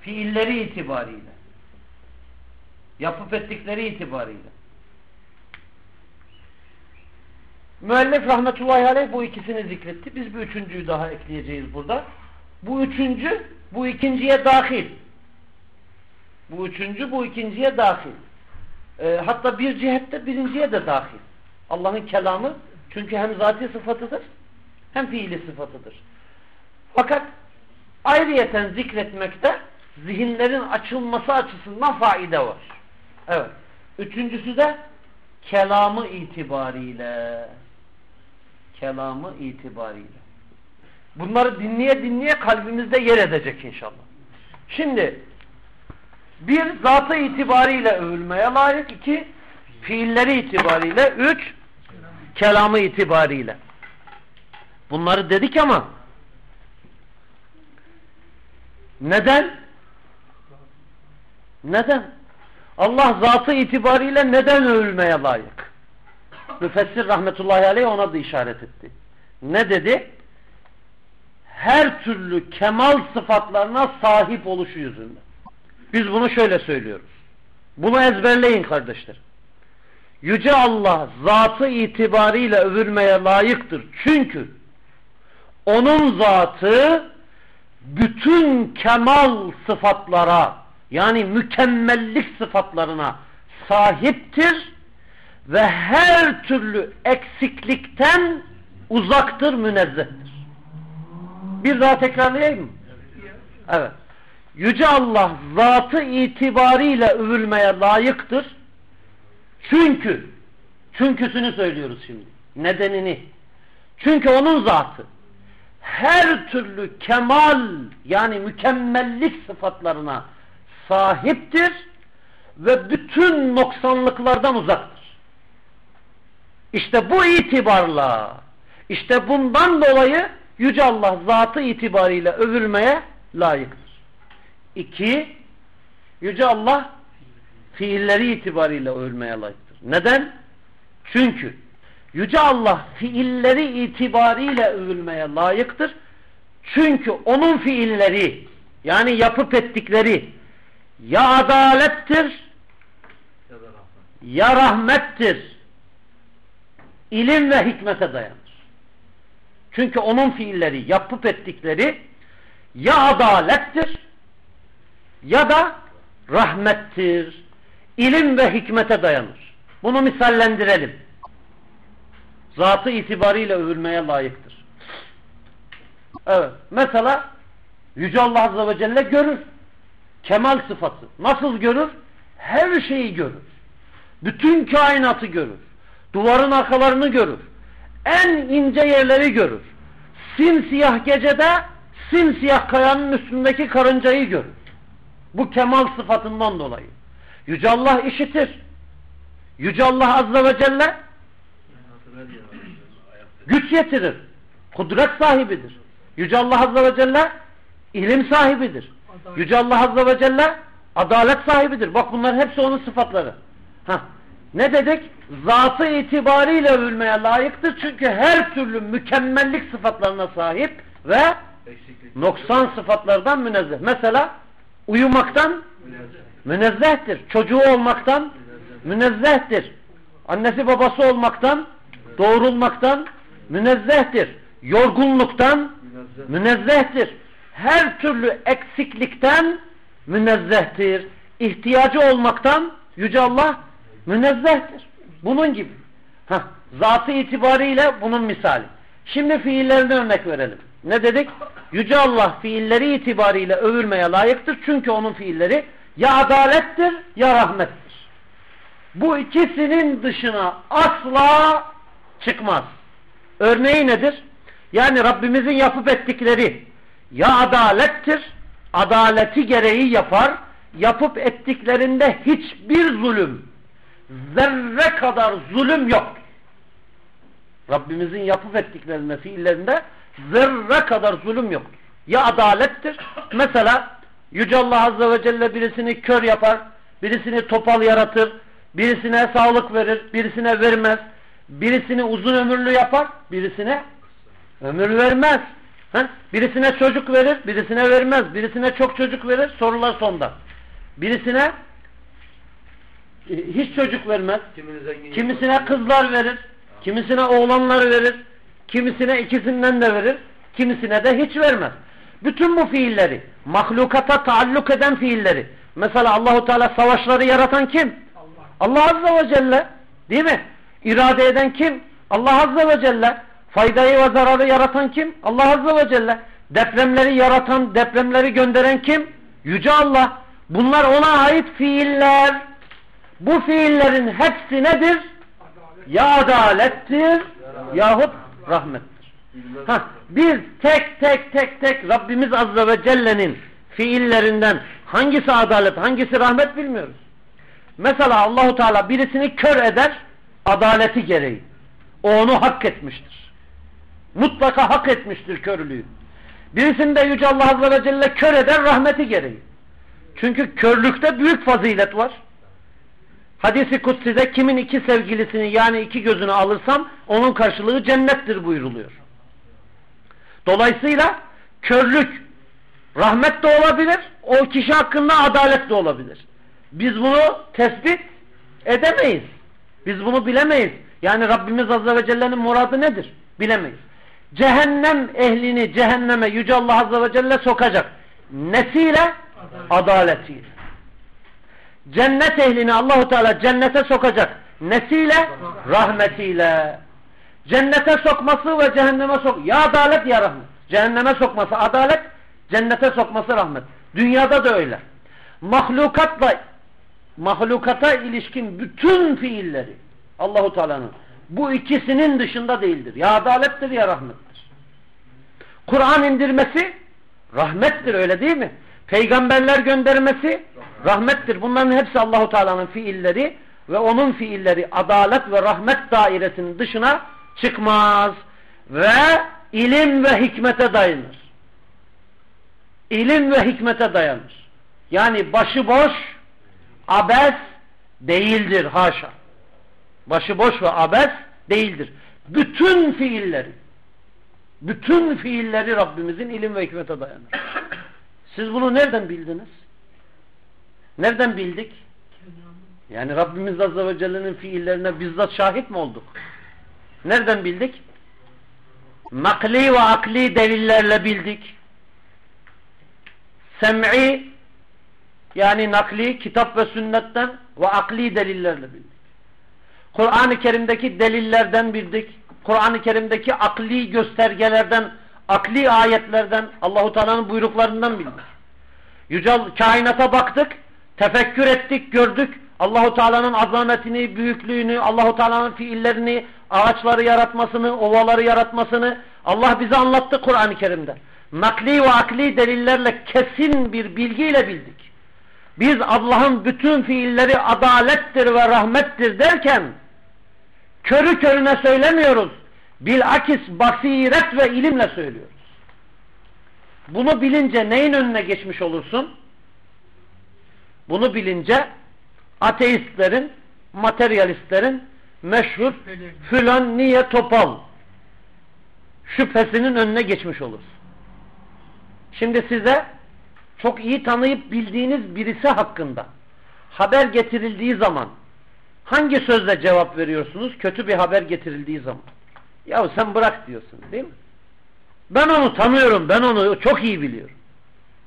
Fiilleri itibariyle. Yapıp ettikleri itibariyle. Müellif rahmetullahi aleyh bu ikisini zikretti. Biz bir üçüncüyü daha ekleyeceğiz burada. Bu üçüncü, bu ikinciye dahil. Bu üçüncü, bu ikinciye dahil. E, hatta bir cihette birinciye de dahil. Allah'ın kelamı çünkü hem zati sıfatıdır hem fiili sıfatıdır. Fakat ayrıyeten zikretmekte zihinlerin açılması açısından faide var. Evet. Üçüncüsü de kelamı itibariyle kelamı itibariyle. Bunları dinleye dinleye kalbimizde yer edecek inşallah. Şimdi bir zatı itibariyle övülmeye layık, iki fiilleri itibariyle, üç kelamı itibariyle. Bunları dedik ama neden? Neden? Allah zatı itibariyle neden övülmeye layık? Müfessir rahmetullahi aleyh ona da işaret etti. Ne dedi? Her türlü kemal sıfatlarına sahip oluşu yüzünden. Biz bunu şöyle söylüyoruz. Bunu ezberleyin kardeşler. Yüce Allah zatı itibariyle övülmeye layıktır. Çünkü onun zatı bütün kemal sıfatlara yani mükemmellik sıfatlarına sahiptir ve her türlü eksiklikten uzaktır, münezzehtir. Bir daha tekrarlayayım mı? Evet. Yüce Allah zatı itibariyle övülmeye layıktır. Çünkü çünküsünü söylüyoruz şimdi. Nedenini. Çünkü onun zatı her türlü kemal yani mükemmellik sıfatlarına sahiptir ve bütün noksanlıklardan uzaktır. İşte bu itibarla işte bundan dolayı Yüce Allah zatı itibariyle övülmeye layıktır. İki, Yüce Allah fiilleri itibariyle övülmeye layıktır. Neden? Çünkü Yüce Allah fiilleri itibariyle övülmeye layıktır. Çünkü onun fiilleri yani yapıp ettikleri ya adalettir ya rahmettir. İlim ve hikmete dayanır. Çünkü onun fiilleri yapıp ettikleri ya adalettir ya da rahmettir. İlim ve hikmete dayanır. Bunu misallendirelim zatı itibariyle övülmeye layıktır. Evet. Mesela Yüce Allah Azze ve Celle görür. Kemal sıfatı. Nasıl görür? Her şeyi görür. Bütün kainatı görür. Duvarın arkalarını görür. En ince yerleri görür. Simsiyah gecede simsiyah kayanın üstündeki karıncayı görür. Bu kemal sıfatından dolayı. Yüce Allah işitir. Yüce Allah Azze ve Celle Güç yetirir. Kudret sahibidir. Yüce Allah Azze ve Celle ilim sahibidir. Yüce Allah Azze ve Celle adalet sahibidir. Bak bunlar hepsi onun sıfatları. Heh. Ne dedik? Zatı itibariyle övülmeye layıktır. Çünkü her türlü mükemmellik sıfatlarına sahip ve Eksiklik. noksan sıfatlardan münezzeh. Mesela uyumaktan münezzeh. münezzehtir. Çocuğu olmaktan münezzeh. münezzehtir. Annesi babası olmaktan doğrulmaktan münezzehtir. Yorgunluktan münezzehtir. Her türlü eksiklikten münezzehtir. İhtiyacı olmaktan Yüce Allah münezzehtir. Bunun gibi. Heh, zatı itibariyle bunun misali. Şimdi fiillerine örnek verelim. Ne dedik? Yüce Allah fiilleri itibariyle övülmeye layıktır. Çünkü onun fiilleri ya adalettir ya rahmettir. Bu ikisinin dışına asla çıkmaz. Örneği nedir? Yani Rabbimizin yapıp ettikleri ya adalettir, adaleti gereği yapar, yapıp ettiklerinde hiçbir zulüm, zerre kadar zulüm yok. Rabbimizin yapıp ettiklerinde, fiillerinde zerre kadar zulüm yok. Ya adalettir, mesela Yüce Allah Azze ve Celle birisini kör yapar, birisini topal yaratır, birisine sağlık verir, birisine vermez, Birisini uzun ömürlü yapar, birisine ömür vermez. Ha? Birisine çocuk verir, birisine vermez. Birisine çok çocuk verir, sorular sonda. Birisine hiç çocuk vermez. Kimisine kızlar verir, kimisine oğlanlar verir, kimisine ikisinden de verir, kimisine de hiç vermez. Bütün bu fiilleri, mahlukata taalluk eden fiilleri. Mesela Allahu Teala savaşları yaratan kim? Allah, Allah Azze ve Celle. Değil mi? İrade eden kim? Allah Azze ve Celle. Faydayı ve zararı yaratan kim? Allah Azze ve Celle. Depremleri yaratan, depremleri gönderen kim? Yüce Allah. Bunlar ona ait fiiller. Bu fiillerin hepsi nedir? Ya adalettir yahut rahmettir. Ha, biz tek tek tek tek Rabbimiz Azze ve Celle'nin fiillerinden hangisi adalet, hangisi rahmet bilmiyoruz. Mesela Allahu Teala birisini kör eder, adaleti gereği. O onu hak etmiştir. Mutlaka hak etmiştir körlüğü. Birisini de Yüce Allah Azze ve Celle kör eder rahmeti gereği. Çünkü körlükte büyük fazilet var. Hadisi kutsize kimin iki sevgilisini yani iki gözünü alırsam onun karşılığı cennettir buyruluyor. Dolayısıyla körlük rahmet de olabilir, o kişi hakkında adalet de olabilir. Biz bunu tespit edemeyiz. Biz bunu bilemeyiz. Yani Rabbimiz Azze ve Celle'nin muradı nedir? Bilemeyiz. Cehennem ehlini cehenneme Yüce Allah Azze ve Celle sokacak. Nesiyle? Adalet. Adaletiyle. Cennet ehlini Allahu Teala cennete sokacak. Nesiyle? Rahmetiyle. Cennete sokması ve cehenneme sok. Ya adalet ya rahmet. Cehenneme sokması adalet, cennete sokması rahmet. Dünyada da öyle. Mahlukatla mahlukata ilişkin bütün fiilleri Allahu Teala'nın bu ikisinin dışında değildir. Ya adalettir ya rahmettir. Kur'an indirmesi rahmettir öyle değil mi? Peygamberler göndermesi rahmettir. Bunların hepsi Allahu Teala'nın fiilleri ve onun fiilleri adalet ve rahmet dairesinin dışına çıkmaz ve ilim ve hikmete dayanır. İlim ve hikmete dayanır. Yani başıboş abes değildir haşa. Başıboş ve abes değildir. Bütün fiilleri bütün fiilleri Rabbimizin ilim ve hikmete dayanır. Siz bunu nereden bildiniz? Nereden bildik? Yani Rabbimiz Azze ve Celle'nin fiillerine bizzat şahit mi olduk? Nereden bildik? Nakli ve akli delillerle bildik. Sem'i yani nakli kitap ve sünnetten ve akli delillerle bildik. Kur'an-ı Kerim'deki delillerden bildik. Kur'an-ı Kerim'deki akli göstergelerden, akli ayetlerden, Allahu Teala'nın buyruklarından bildik. Yüce kainata baktık, tefekkür ettik, gördük. Allahu Teala'nın azametini, büyüklüğünü, Allahu Teala'nın fiillerini, ağaçları yaratmasını, ovaları yaratmasını Allah bize anlattı Kur'an-ı Kerim'de. Nakli ve akli delillerle kesin bir bilgiyle bildik. Biz Allah'ın bütün fiilleri adalettir ve rahmettir derken körü körüne söylemiyoruz. Bilakis basiret ve ilimle söylüyoruz. Bunu bilince neyin önüne geçmiş olursun? Bunu bilince ateistlerin, materyalistlerin meşhur filan niye topal şüphesinin önüne geçmiş olur. Şimdi size çok iyi tanıyıp bildiğiniz birisi hakkında haber getirildiği zaman hangi sözle cevap veriyorsunuz? Kötü bir haber getirildiği zaman. Ya sen bırak diyorsun değil mi? Ben onu tanıyorum. Ben onu çok iyi biliyorum.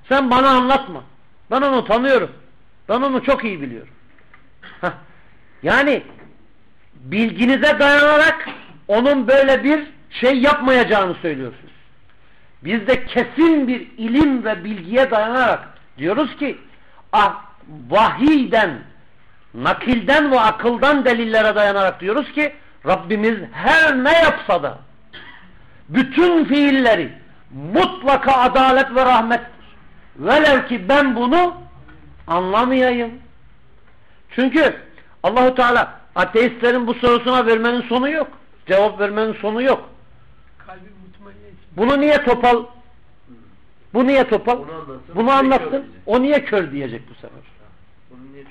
Sen bana anlatma. Ben onu tanıyorum. Ben onu çok iyi biliyorum. Heh. Yani bilginize dayanarak onun böyle bir şey yapmayacağını söylüyorsunuz. Biz de kesin bir ilim ve bilgiye dayanarak diyoruz ki ah, vahiyden, nakilden ve akıldan delillere dayanarak diyoruz ki Rabbimiz her ne yapsa da bütün fiilleri mutlaka adalet ve rahmettir. Velev ki ben bunu anlamayayım. Çünkü Allahu Teala ateistlerin bu sorusuna vermenin sonu yok. Cevap vermenin sonu yok. Bunu niye topal? Bu niye topal? Bunu anlattın. O niye kör diyecek bu sefer?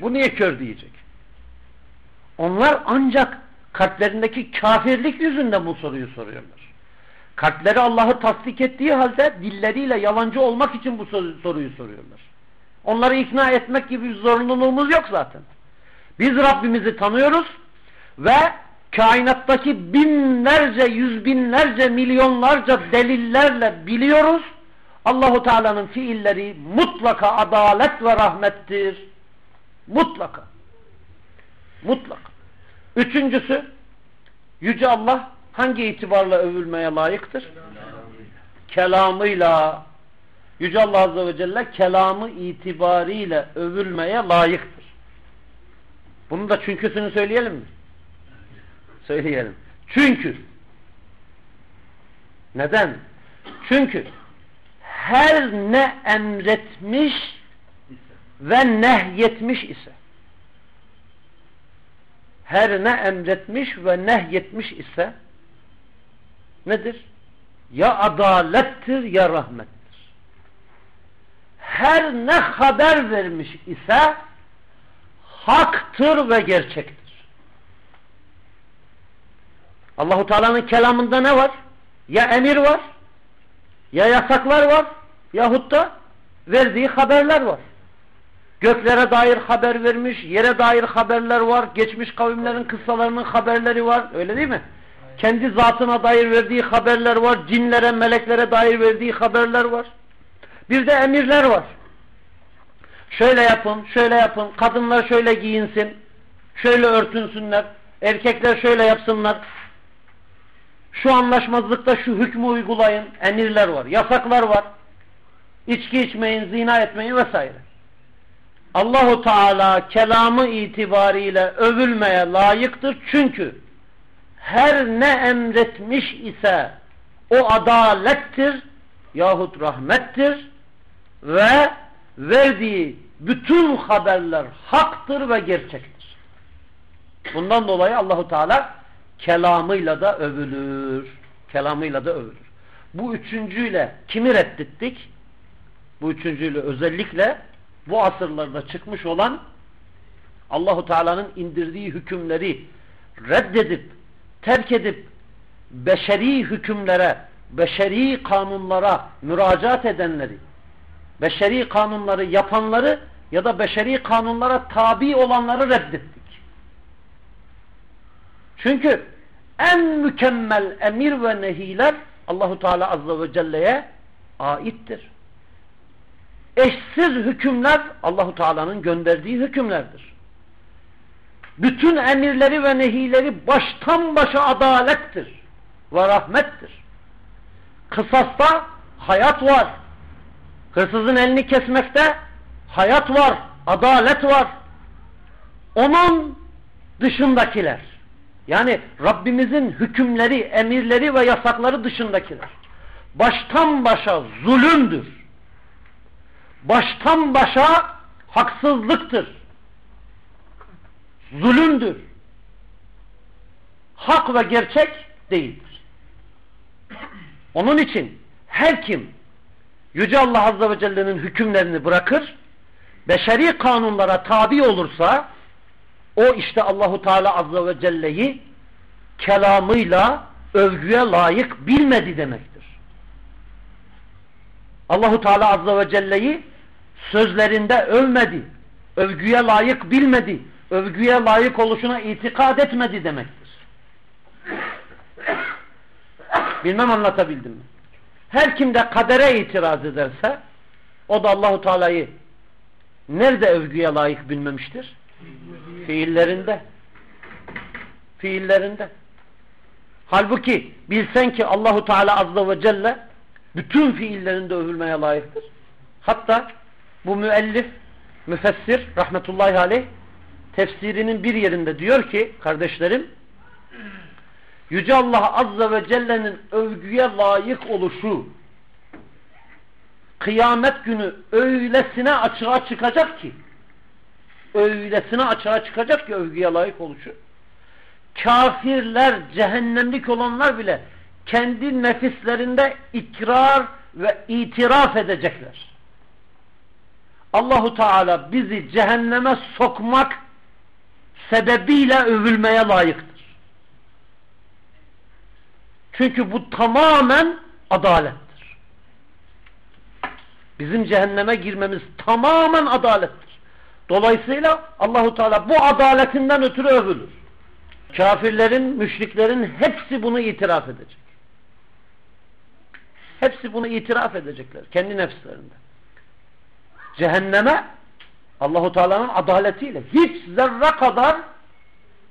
Bu niye kör diyecek? Onlar ancak kalplerindeki kafirlik yüzünden bu soruyu soruyorlar. Kalpleri Allah'ı tasdik ettiği halde dilleriyle yalancı olmak için bu soruyu soruyorlar. Onları ikna etmek gibi bir zorunluluğumuz yok zaten. Biz Rabbimizi tanıyoruz ve kainattaki binlerce, yüz binlerce, milyonlarca delillerle biliyoruz. Allahu Teala'nın fiilleri mutlaka adalet ve rahmettir. Mutlaka. Mutlaka. Üçüncüsü Yüce Allah hangi itibarla övülmeye layıktır? Kelamıyla. Yüce Allah Azze ve Celle kelamı itibariyle övülmeye layıktır. Bunu da çünküsünü söyleyelim mi? Söyleyelim. Çünkü neden? Çünkü her ne emretmiş ve nehyetmiş ise her ne emretmiş ve nehyetmiş ise nedir? Ya adalettir ya rahmettir. Her ne haber vermiş ise haktır ve gerçektir. Allahu Teala'nın kelamında ne var? Ya emir var, ya yasaklar var, yahut da verdiği haberler var. Göklere dair haber vermiş, yere dair haberler var, geçmiş kavimlerin kıssalarının haberleri var. Öyle değil mi? Kendi zatına dair verdiği haberler var, cinlere, meleklere dair verdiği haberler var. Bir de emirler var. Şöyle yapın, şöyle yapın, kadınlar şöyle giyinsin, şöyle örtünsünler, erkekler şöyle yapsınlar. Şu anlaşmazlıkta şu hükmü uygulayın, emirler var, yasaklar var. İçki içmeyin, zina etmeyin vesaire. Allahu Teala kelamı itibariyle övülmeye layıktır çünkü her ne emretmiş ise o adalettir yahut rahmettir ve verdiği bütün haberler haktır ve gerçektir. Bundan dolayı Allahu Teala kelamıyla da övülür. Kelamıyla da övülür. Bu üçüncüyle kimi reddettik? Bu üçüncüyle özellikle bu asırlarda çıkmış olan Allahu Teala'nın indirdiği hükümleri reddedip terk edip beşeri hükümlere, beşeri kanunlara müracaat edenleri, beşeri kanunları yapanları ya da beşeri kanunlara tabi olanları reddettik. Çünkü en mükemmel emir ve nehiler Allahu Teala azze ve celle'ye aittir. Eşsiz hükümler Allahu Teala'nın gönderdiği hükümlerdir. Bütün emirleri ve nehileri baştan başa adalettir ve rahmettir. Kısasta hayat var. Hırsızın elini kesmekte hayat var, adalet var. Onun dışındakiler. Yani Rabbimizin hükümleri, emirleri ve yasakları dışındakiler. Baştan başa zulümdür. Baştan başa haksızlıktır. Zulümdür. Hak ve gerçek değildir. Onun için her kim Yüce Allah Azze ve Celle'nin hükümlerini bırakır, beşeri kanunlara tabi olursa, o işte Allahu Teala Azze ve Celle'yi kelamıyla övgüye layık bilmedi demektir. Allahu Teala Azze ve Celle'yi sözlerinde övmedi, övgüye layık bilmedi, övgüye layık oluşuna itikad etmedi demektir. Bilmem anlatabildim mi? Her kim de kadere itiraz ederse o da Allahu Teala'yı nerede övgüye layık bilmemiştir? Fiillerinde. Fiillerinde. Halbuki bilsen ki Allahu Teala azze ve celle bütün fiillerinde övülmeye layıktır. Hatta bu müellif müfessir rahmetullahi aleyh tefsirinin bir yerinde diyor ki kardeşlerim Yüce Allah Azze ve Celle'nin övgüye layık oluşu kıyamet günü öylesine açığa çıkacak ki öylesine açığa çıkacak ki övgüye layık oluşu kafirler, cehennemlik olanlar bile kendi nefislerinde ikrar ve itiraf edecekler. Allahu Teala bizi cehenneme sokmak sebebiyle övülmeye layıktır. Çünkü bu tamamen adalettir. Bizim cehenneme girmemiz tamamen adalettir. Dolayısıyla Allahu Teala bu adaletinden ötürü övülür. Kafirlerin, müşriklerin hepsi bunu itiraf edecek. Hepsi bunu itiraf edecekler kendi nefslerinde. Cehenneme Allahu Teala'nın adaletiyle hiç zerre kadar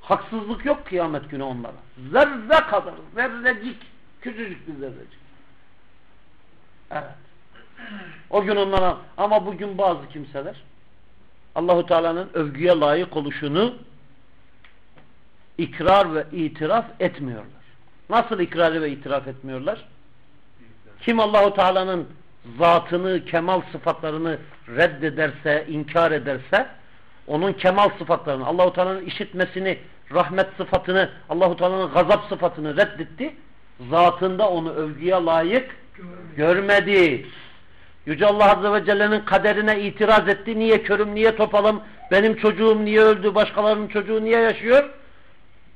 haksızlık yok kıyamet günü onlara. Zerre kadar, zerrecik, küçücük bir zerrecik. Evet. O gün onlara ama bugün bazı kimseler Allahu Teala'nın övgüye layık oluşunu ikrar ve itiraf etmiyorlar. Nasıl ikrar ve itiraf etmiyorlar? Kim Allahu Teala'nın zatını, kemal sıfatlarını reddederse, inkar ederse onun kemal sıfatlarını, Allahu Teala'nın işitmesini, rahmet sıfatını, Allahu Teala'nın gazap sıfatını reddetti. Zatında onu övgüye layık görmedi. Yüce Allah Azze ve Celle'nin kaderine itiraz etti. Niye körüm, niye topalım, benim çocuğum niye öldü, başkalarının çocuğu niye yaşıyor?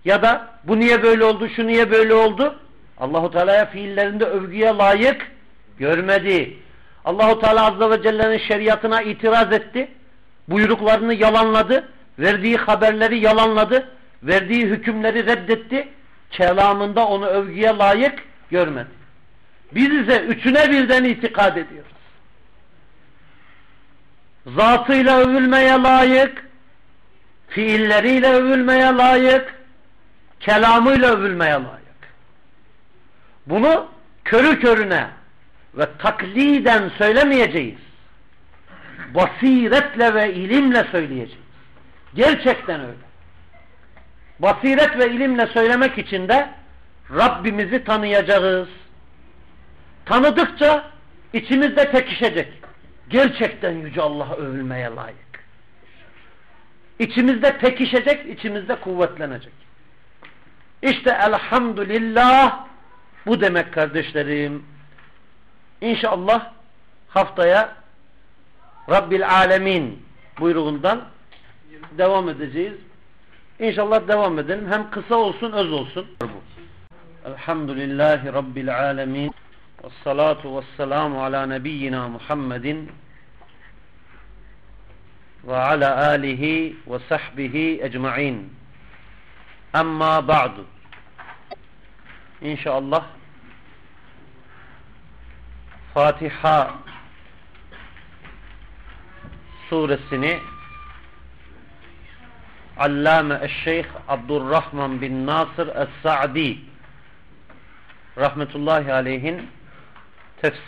Ya da bu niye böyle oldu, şu niye böyle oldu? Allahu Teala'ya fiillerinde övgüye layık görmedi. Allahu Teala Azze ve Celle'nin şeriatına itiraz etti. buyruklarını yalanladı, verdiği haberleri yalanladı, verdiği hükümleri reddetti, kelamında onu övgüye layık görmedi. Biz ise üçüne birden itikad ediyoruz. Zatıyla övülmeye layık, fiilleriyle övülmeye layık, kelamıyla övülmeye layık. Bunu körü körüne ve takliden söylemeyeceğiz. Basiretle ve ilimle söyleyeceğiz. Gerçekten öyle. Basiret ve ilimle söylemek için de Rabbimizi tanıyacağız. Tanıdıkça içimizde pekişecek. Gerçekten Yüce Allah'a övülmeye layık. İçimizde pekişecek, içimizde kuvvetlenecek. İşte elhamdülillah bu demek kardeşlerim. İnşallah haftaya Rabbil Alemin buyruğundan devam edeceğiz. İnşallah devam edelim. Hem kısa olsun, öz olsun. Elhamdülillahi Rabbil Alemin. Vessalatu vesselamu ala nebiyyina Muhammedin ve ala alihi ve sahbihi ecma'in. Amma ba'du. İnşallah. Fatiha suresini Allame Eşşeyh Abdurrahman bin Nasır Es-Sa'di rahmetullahi aleyhin tefsir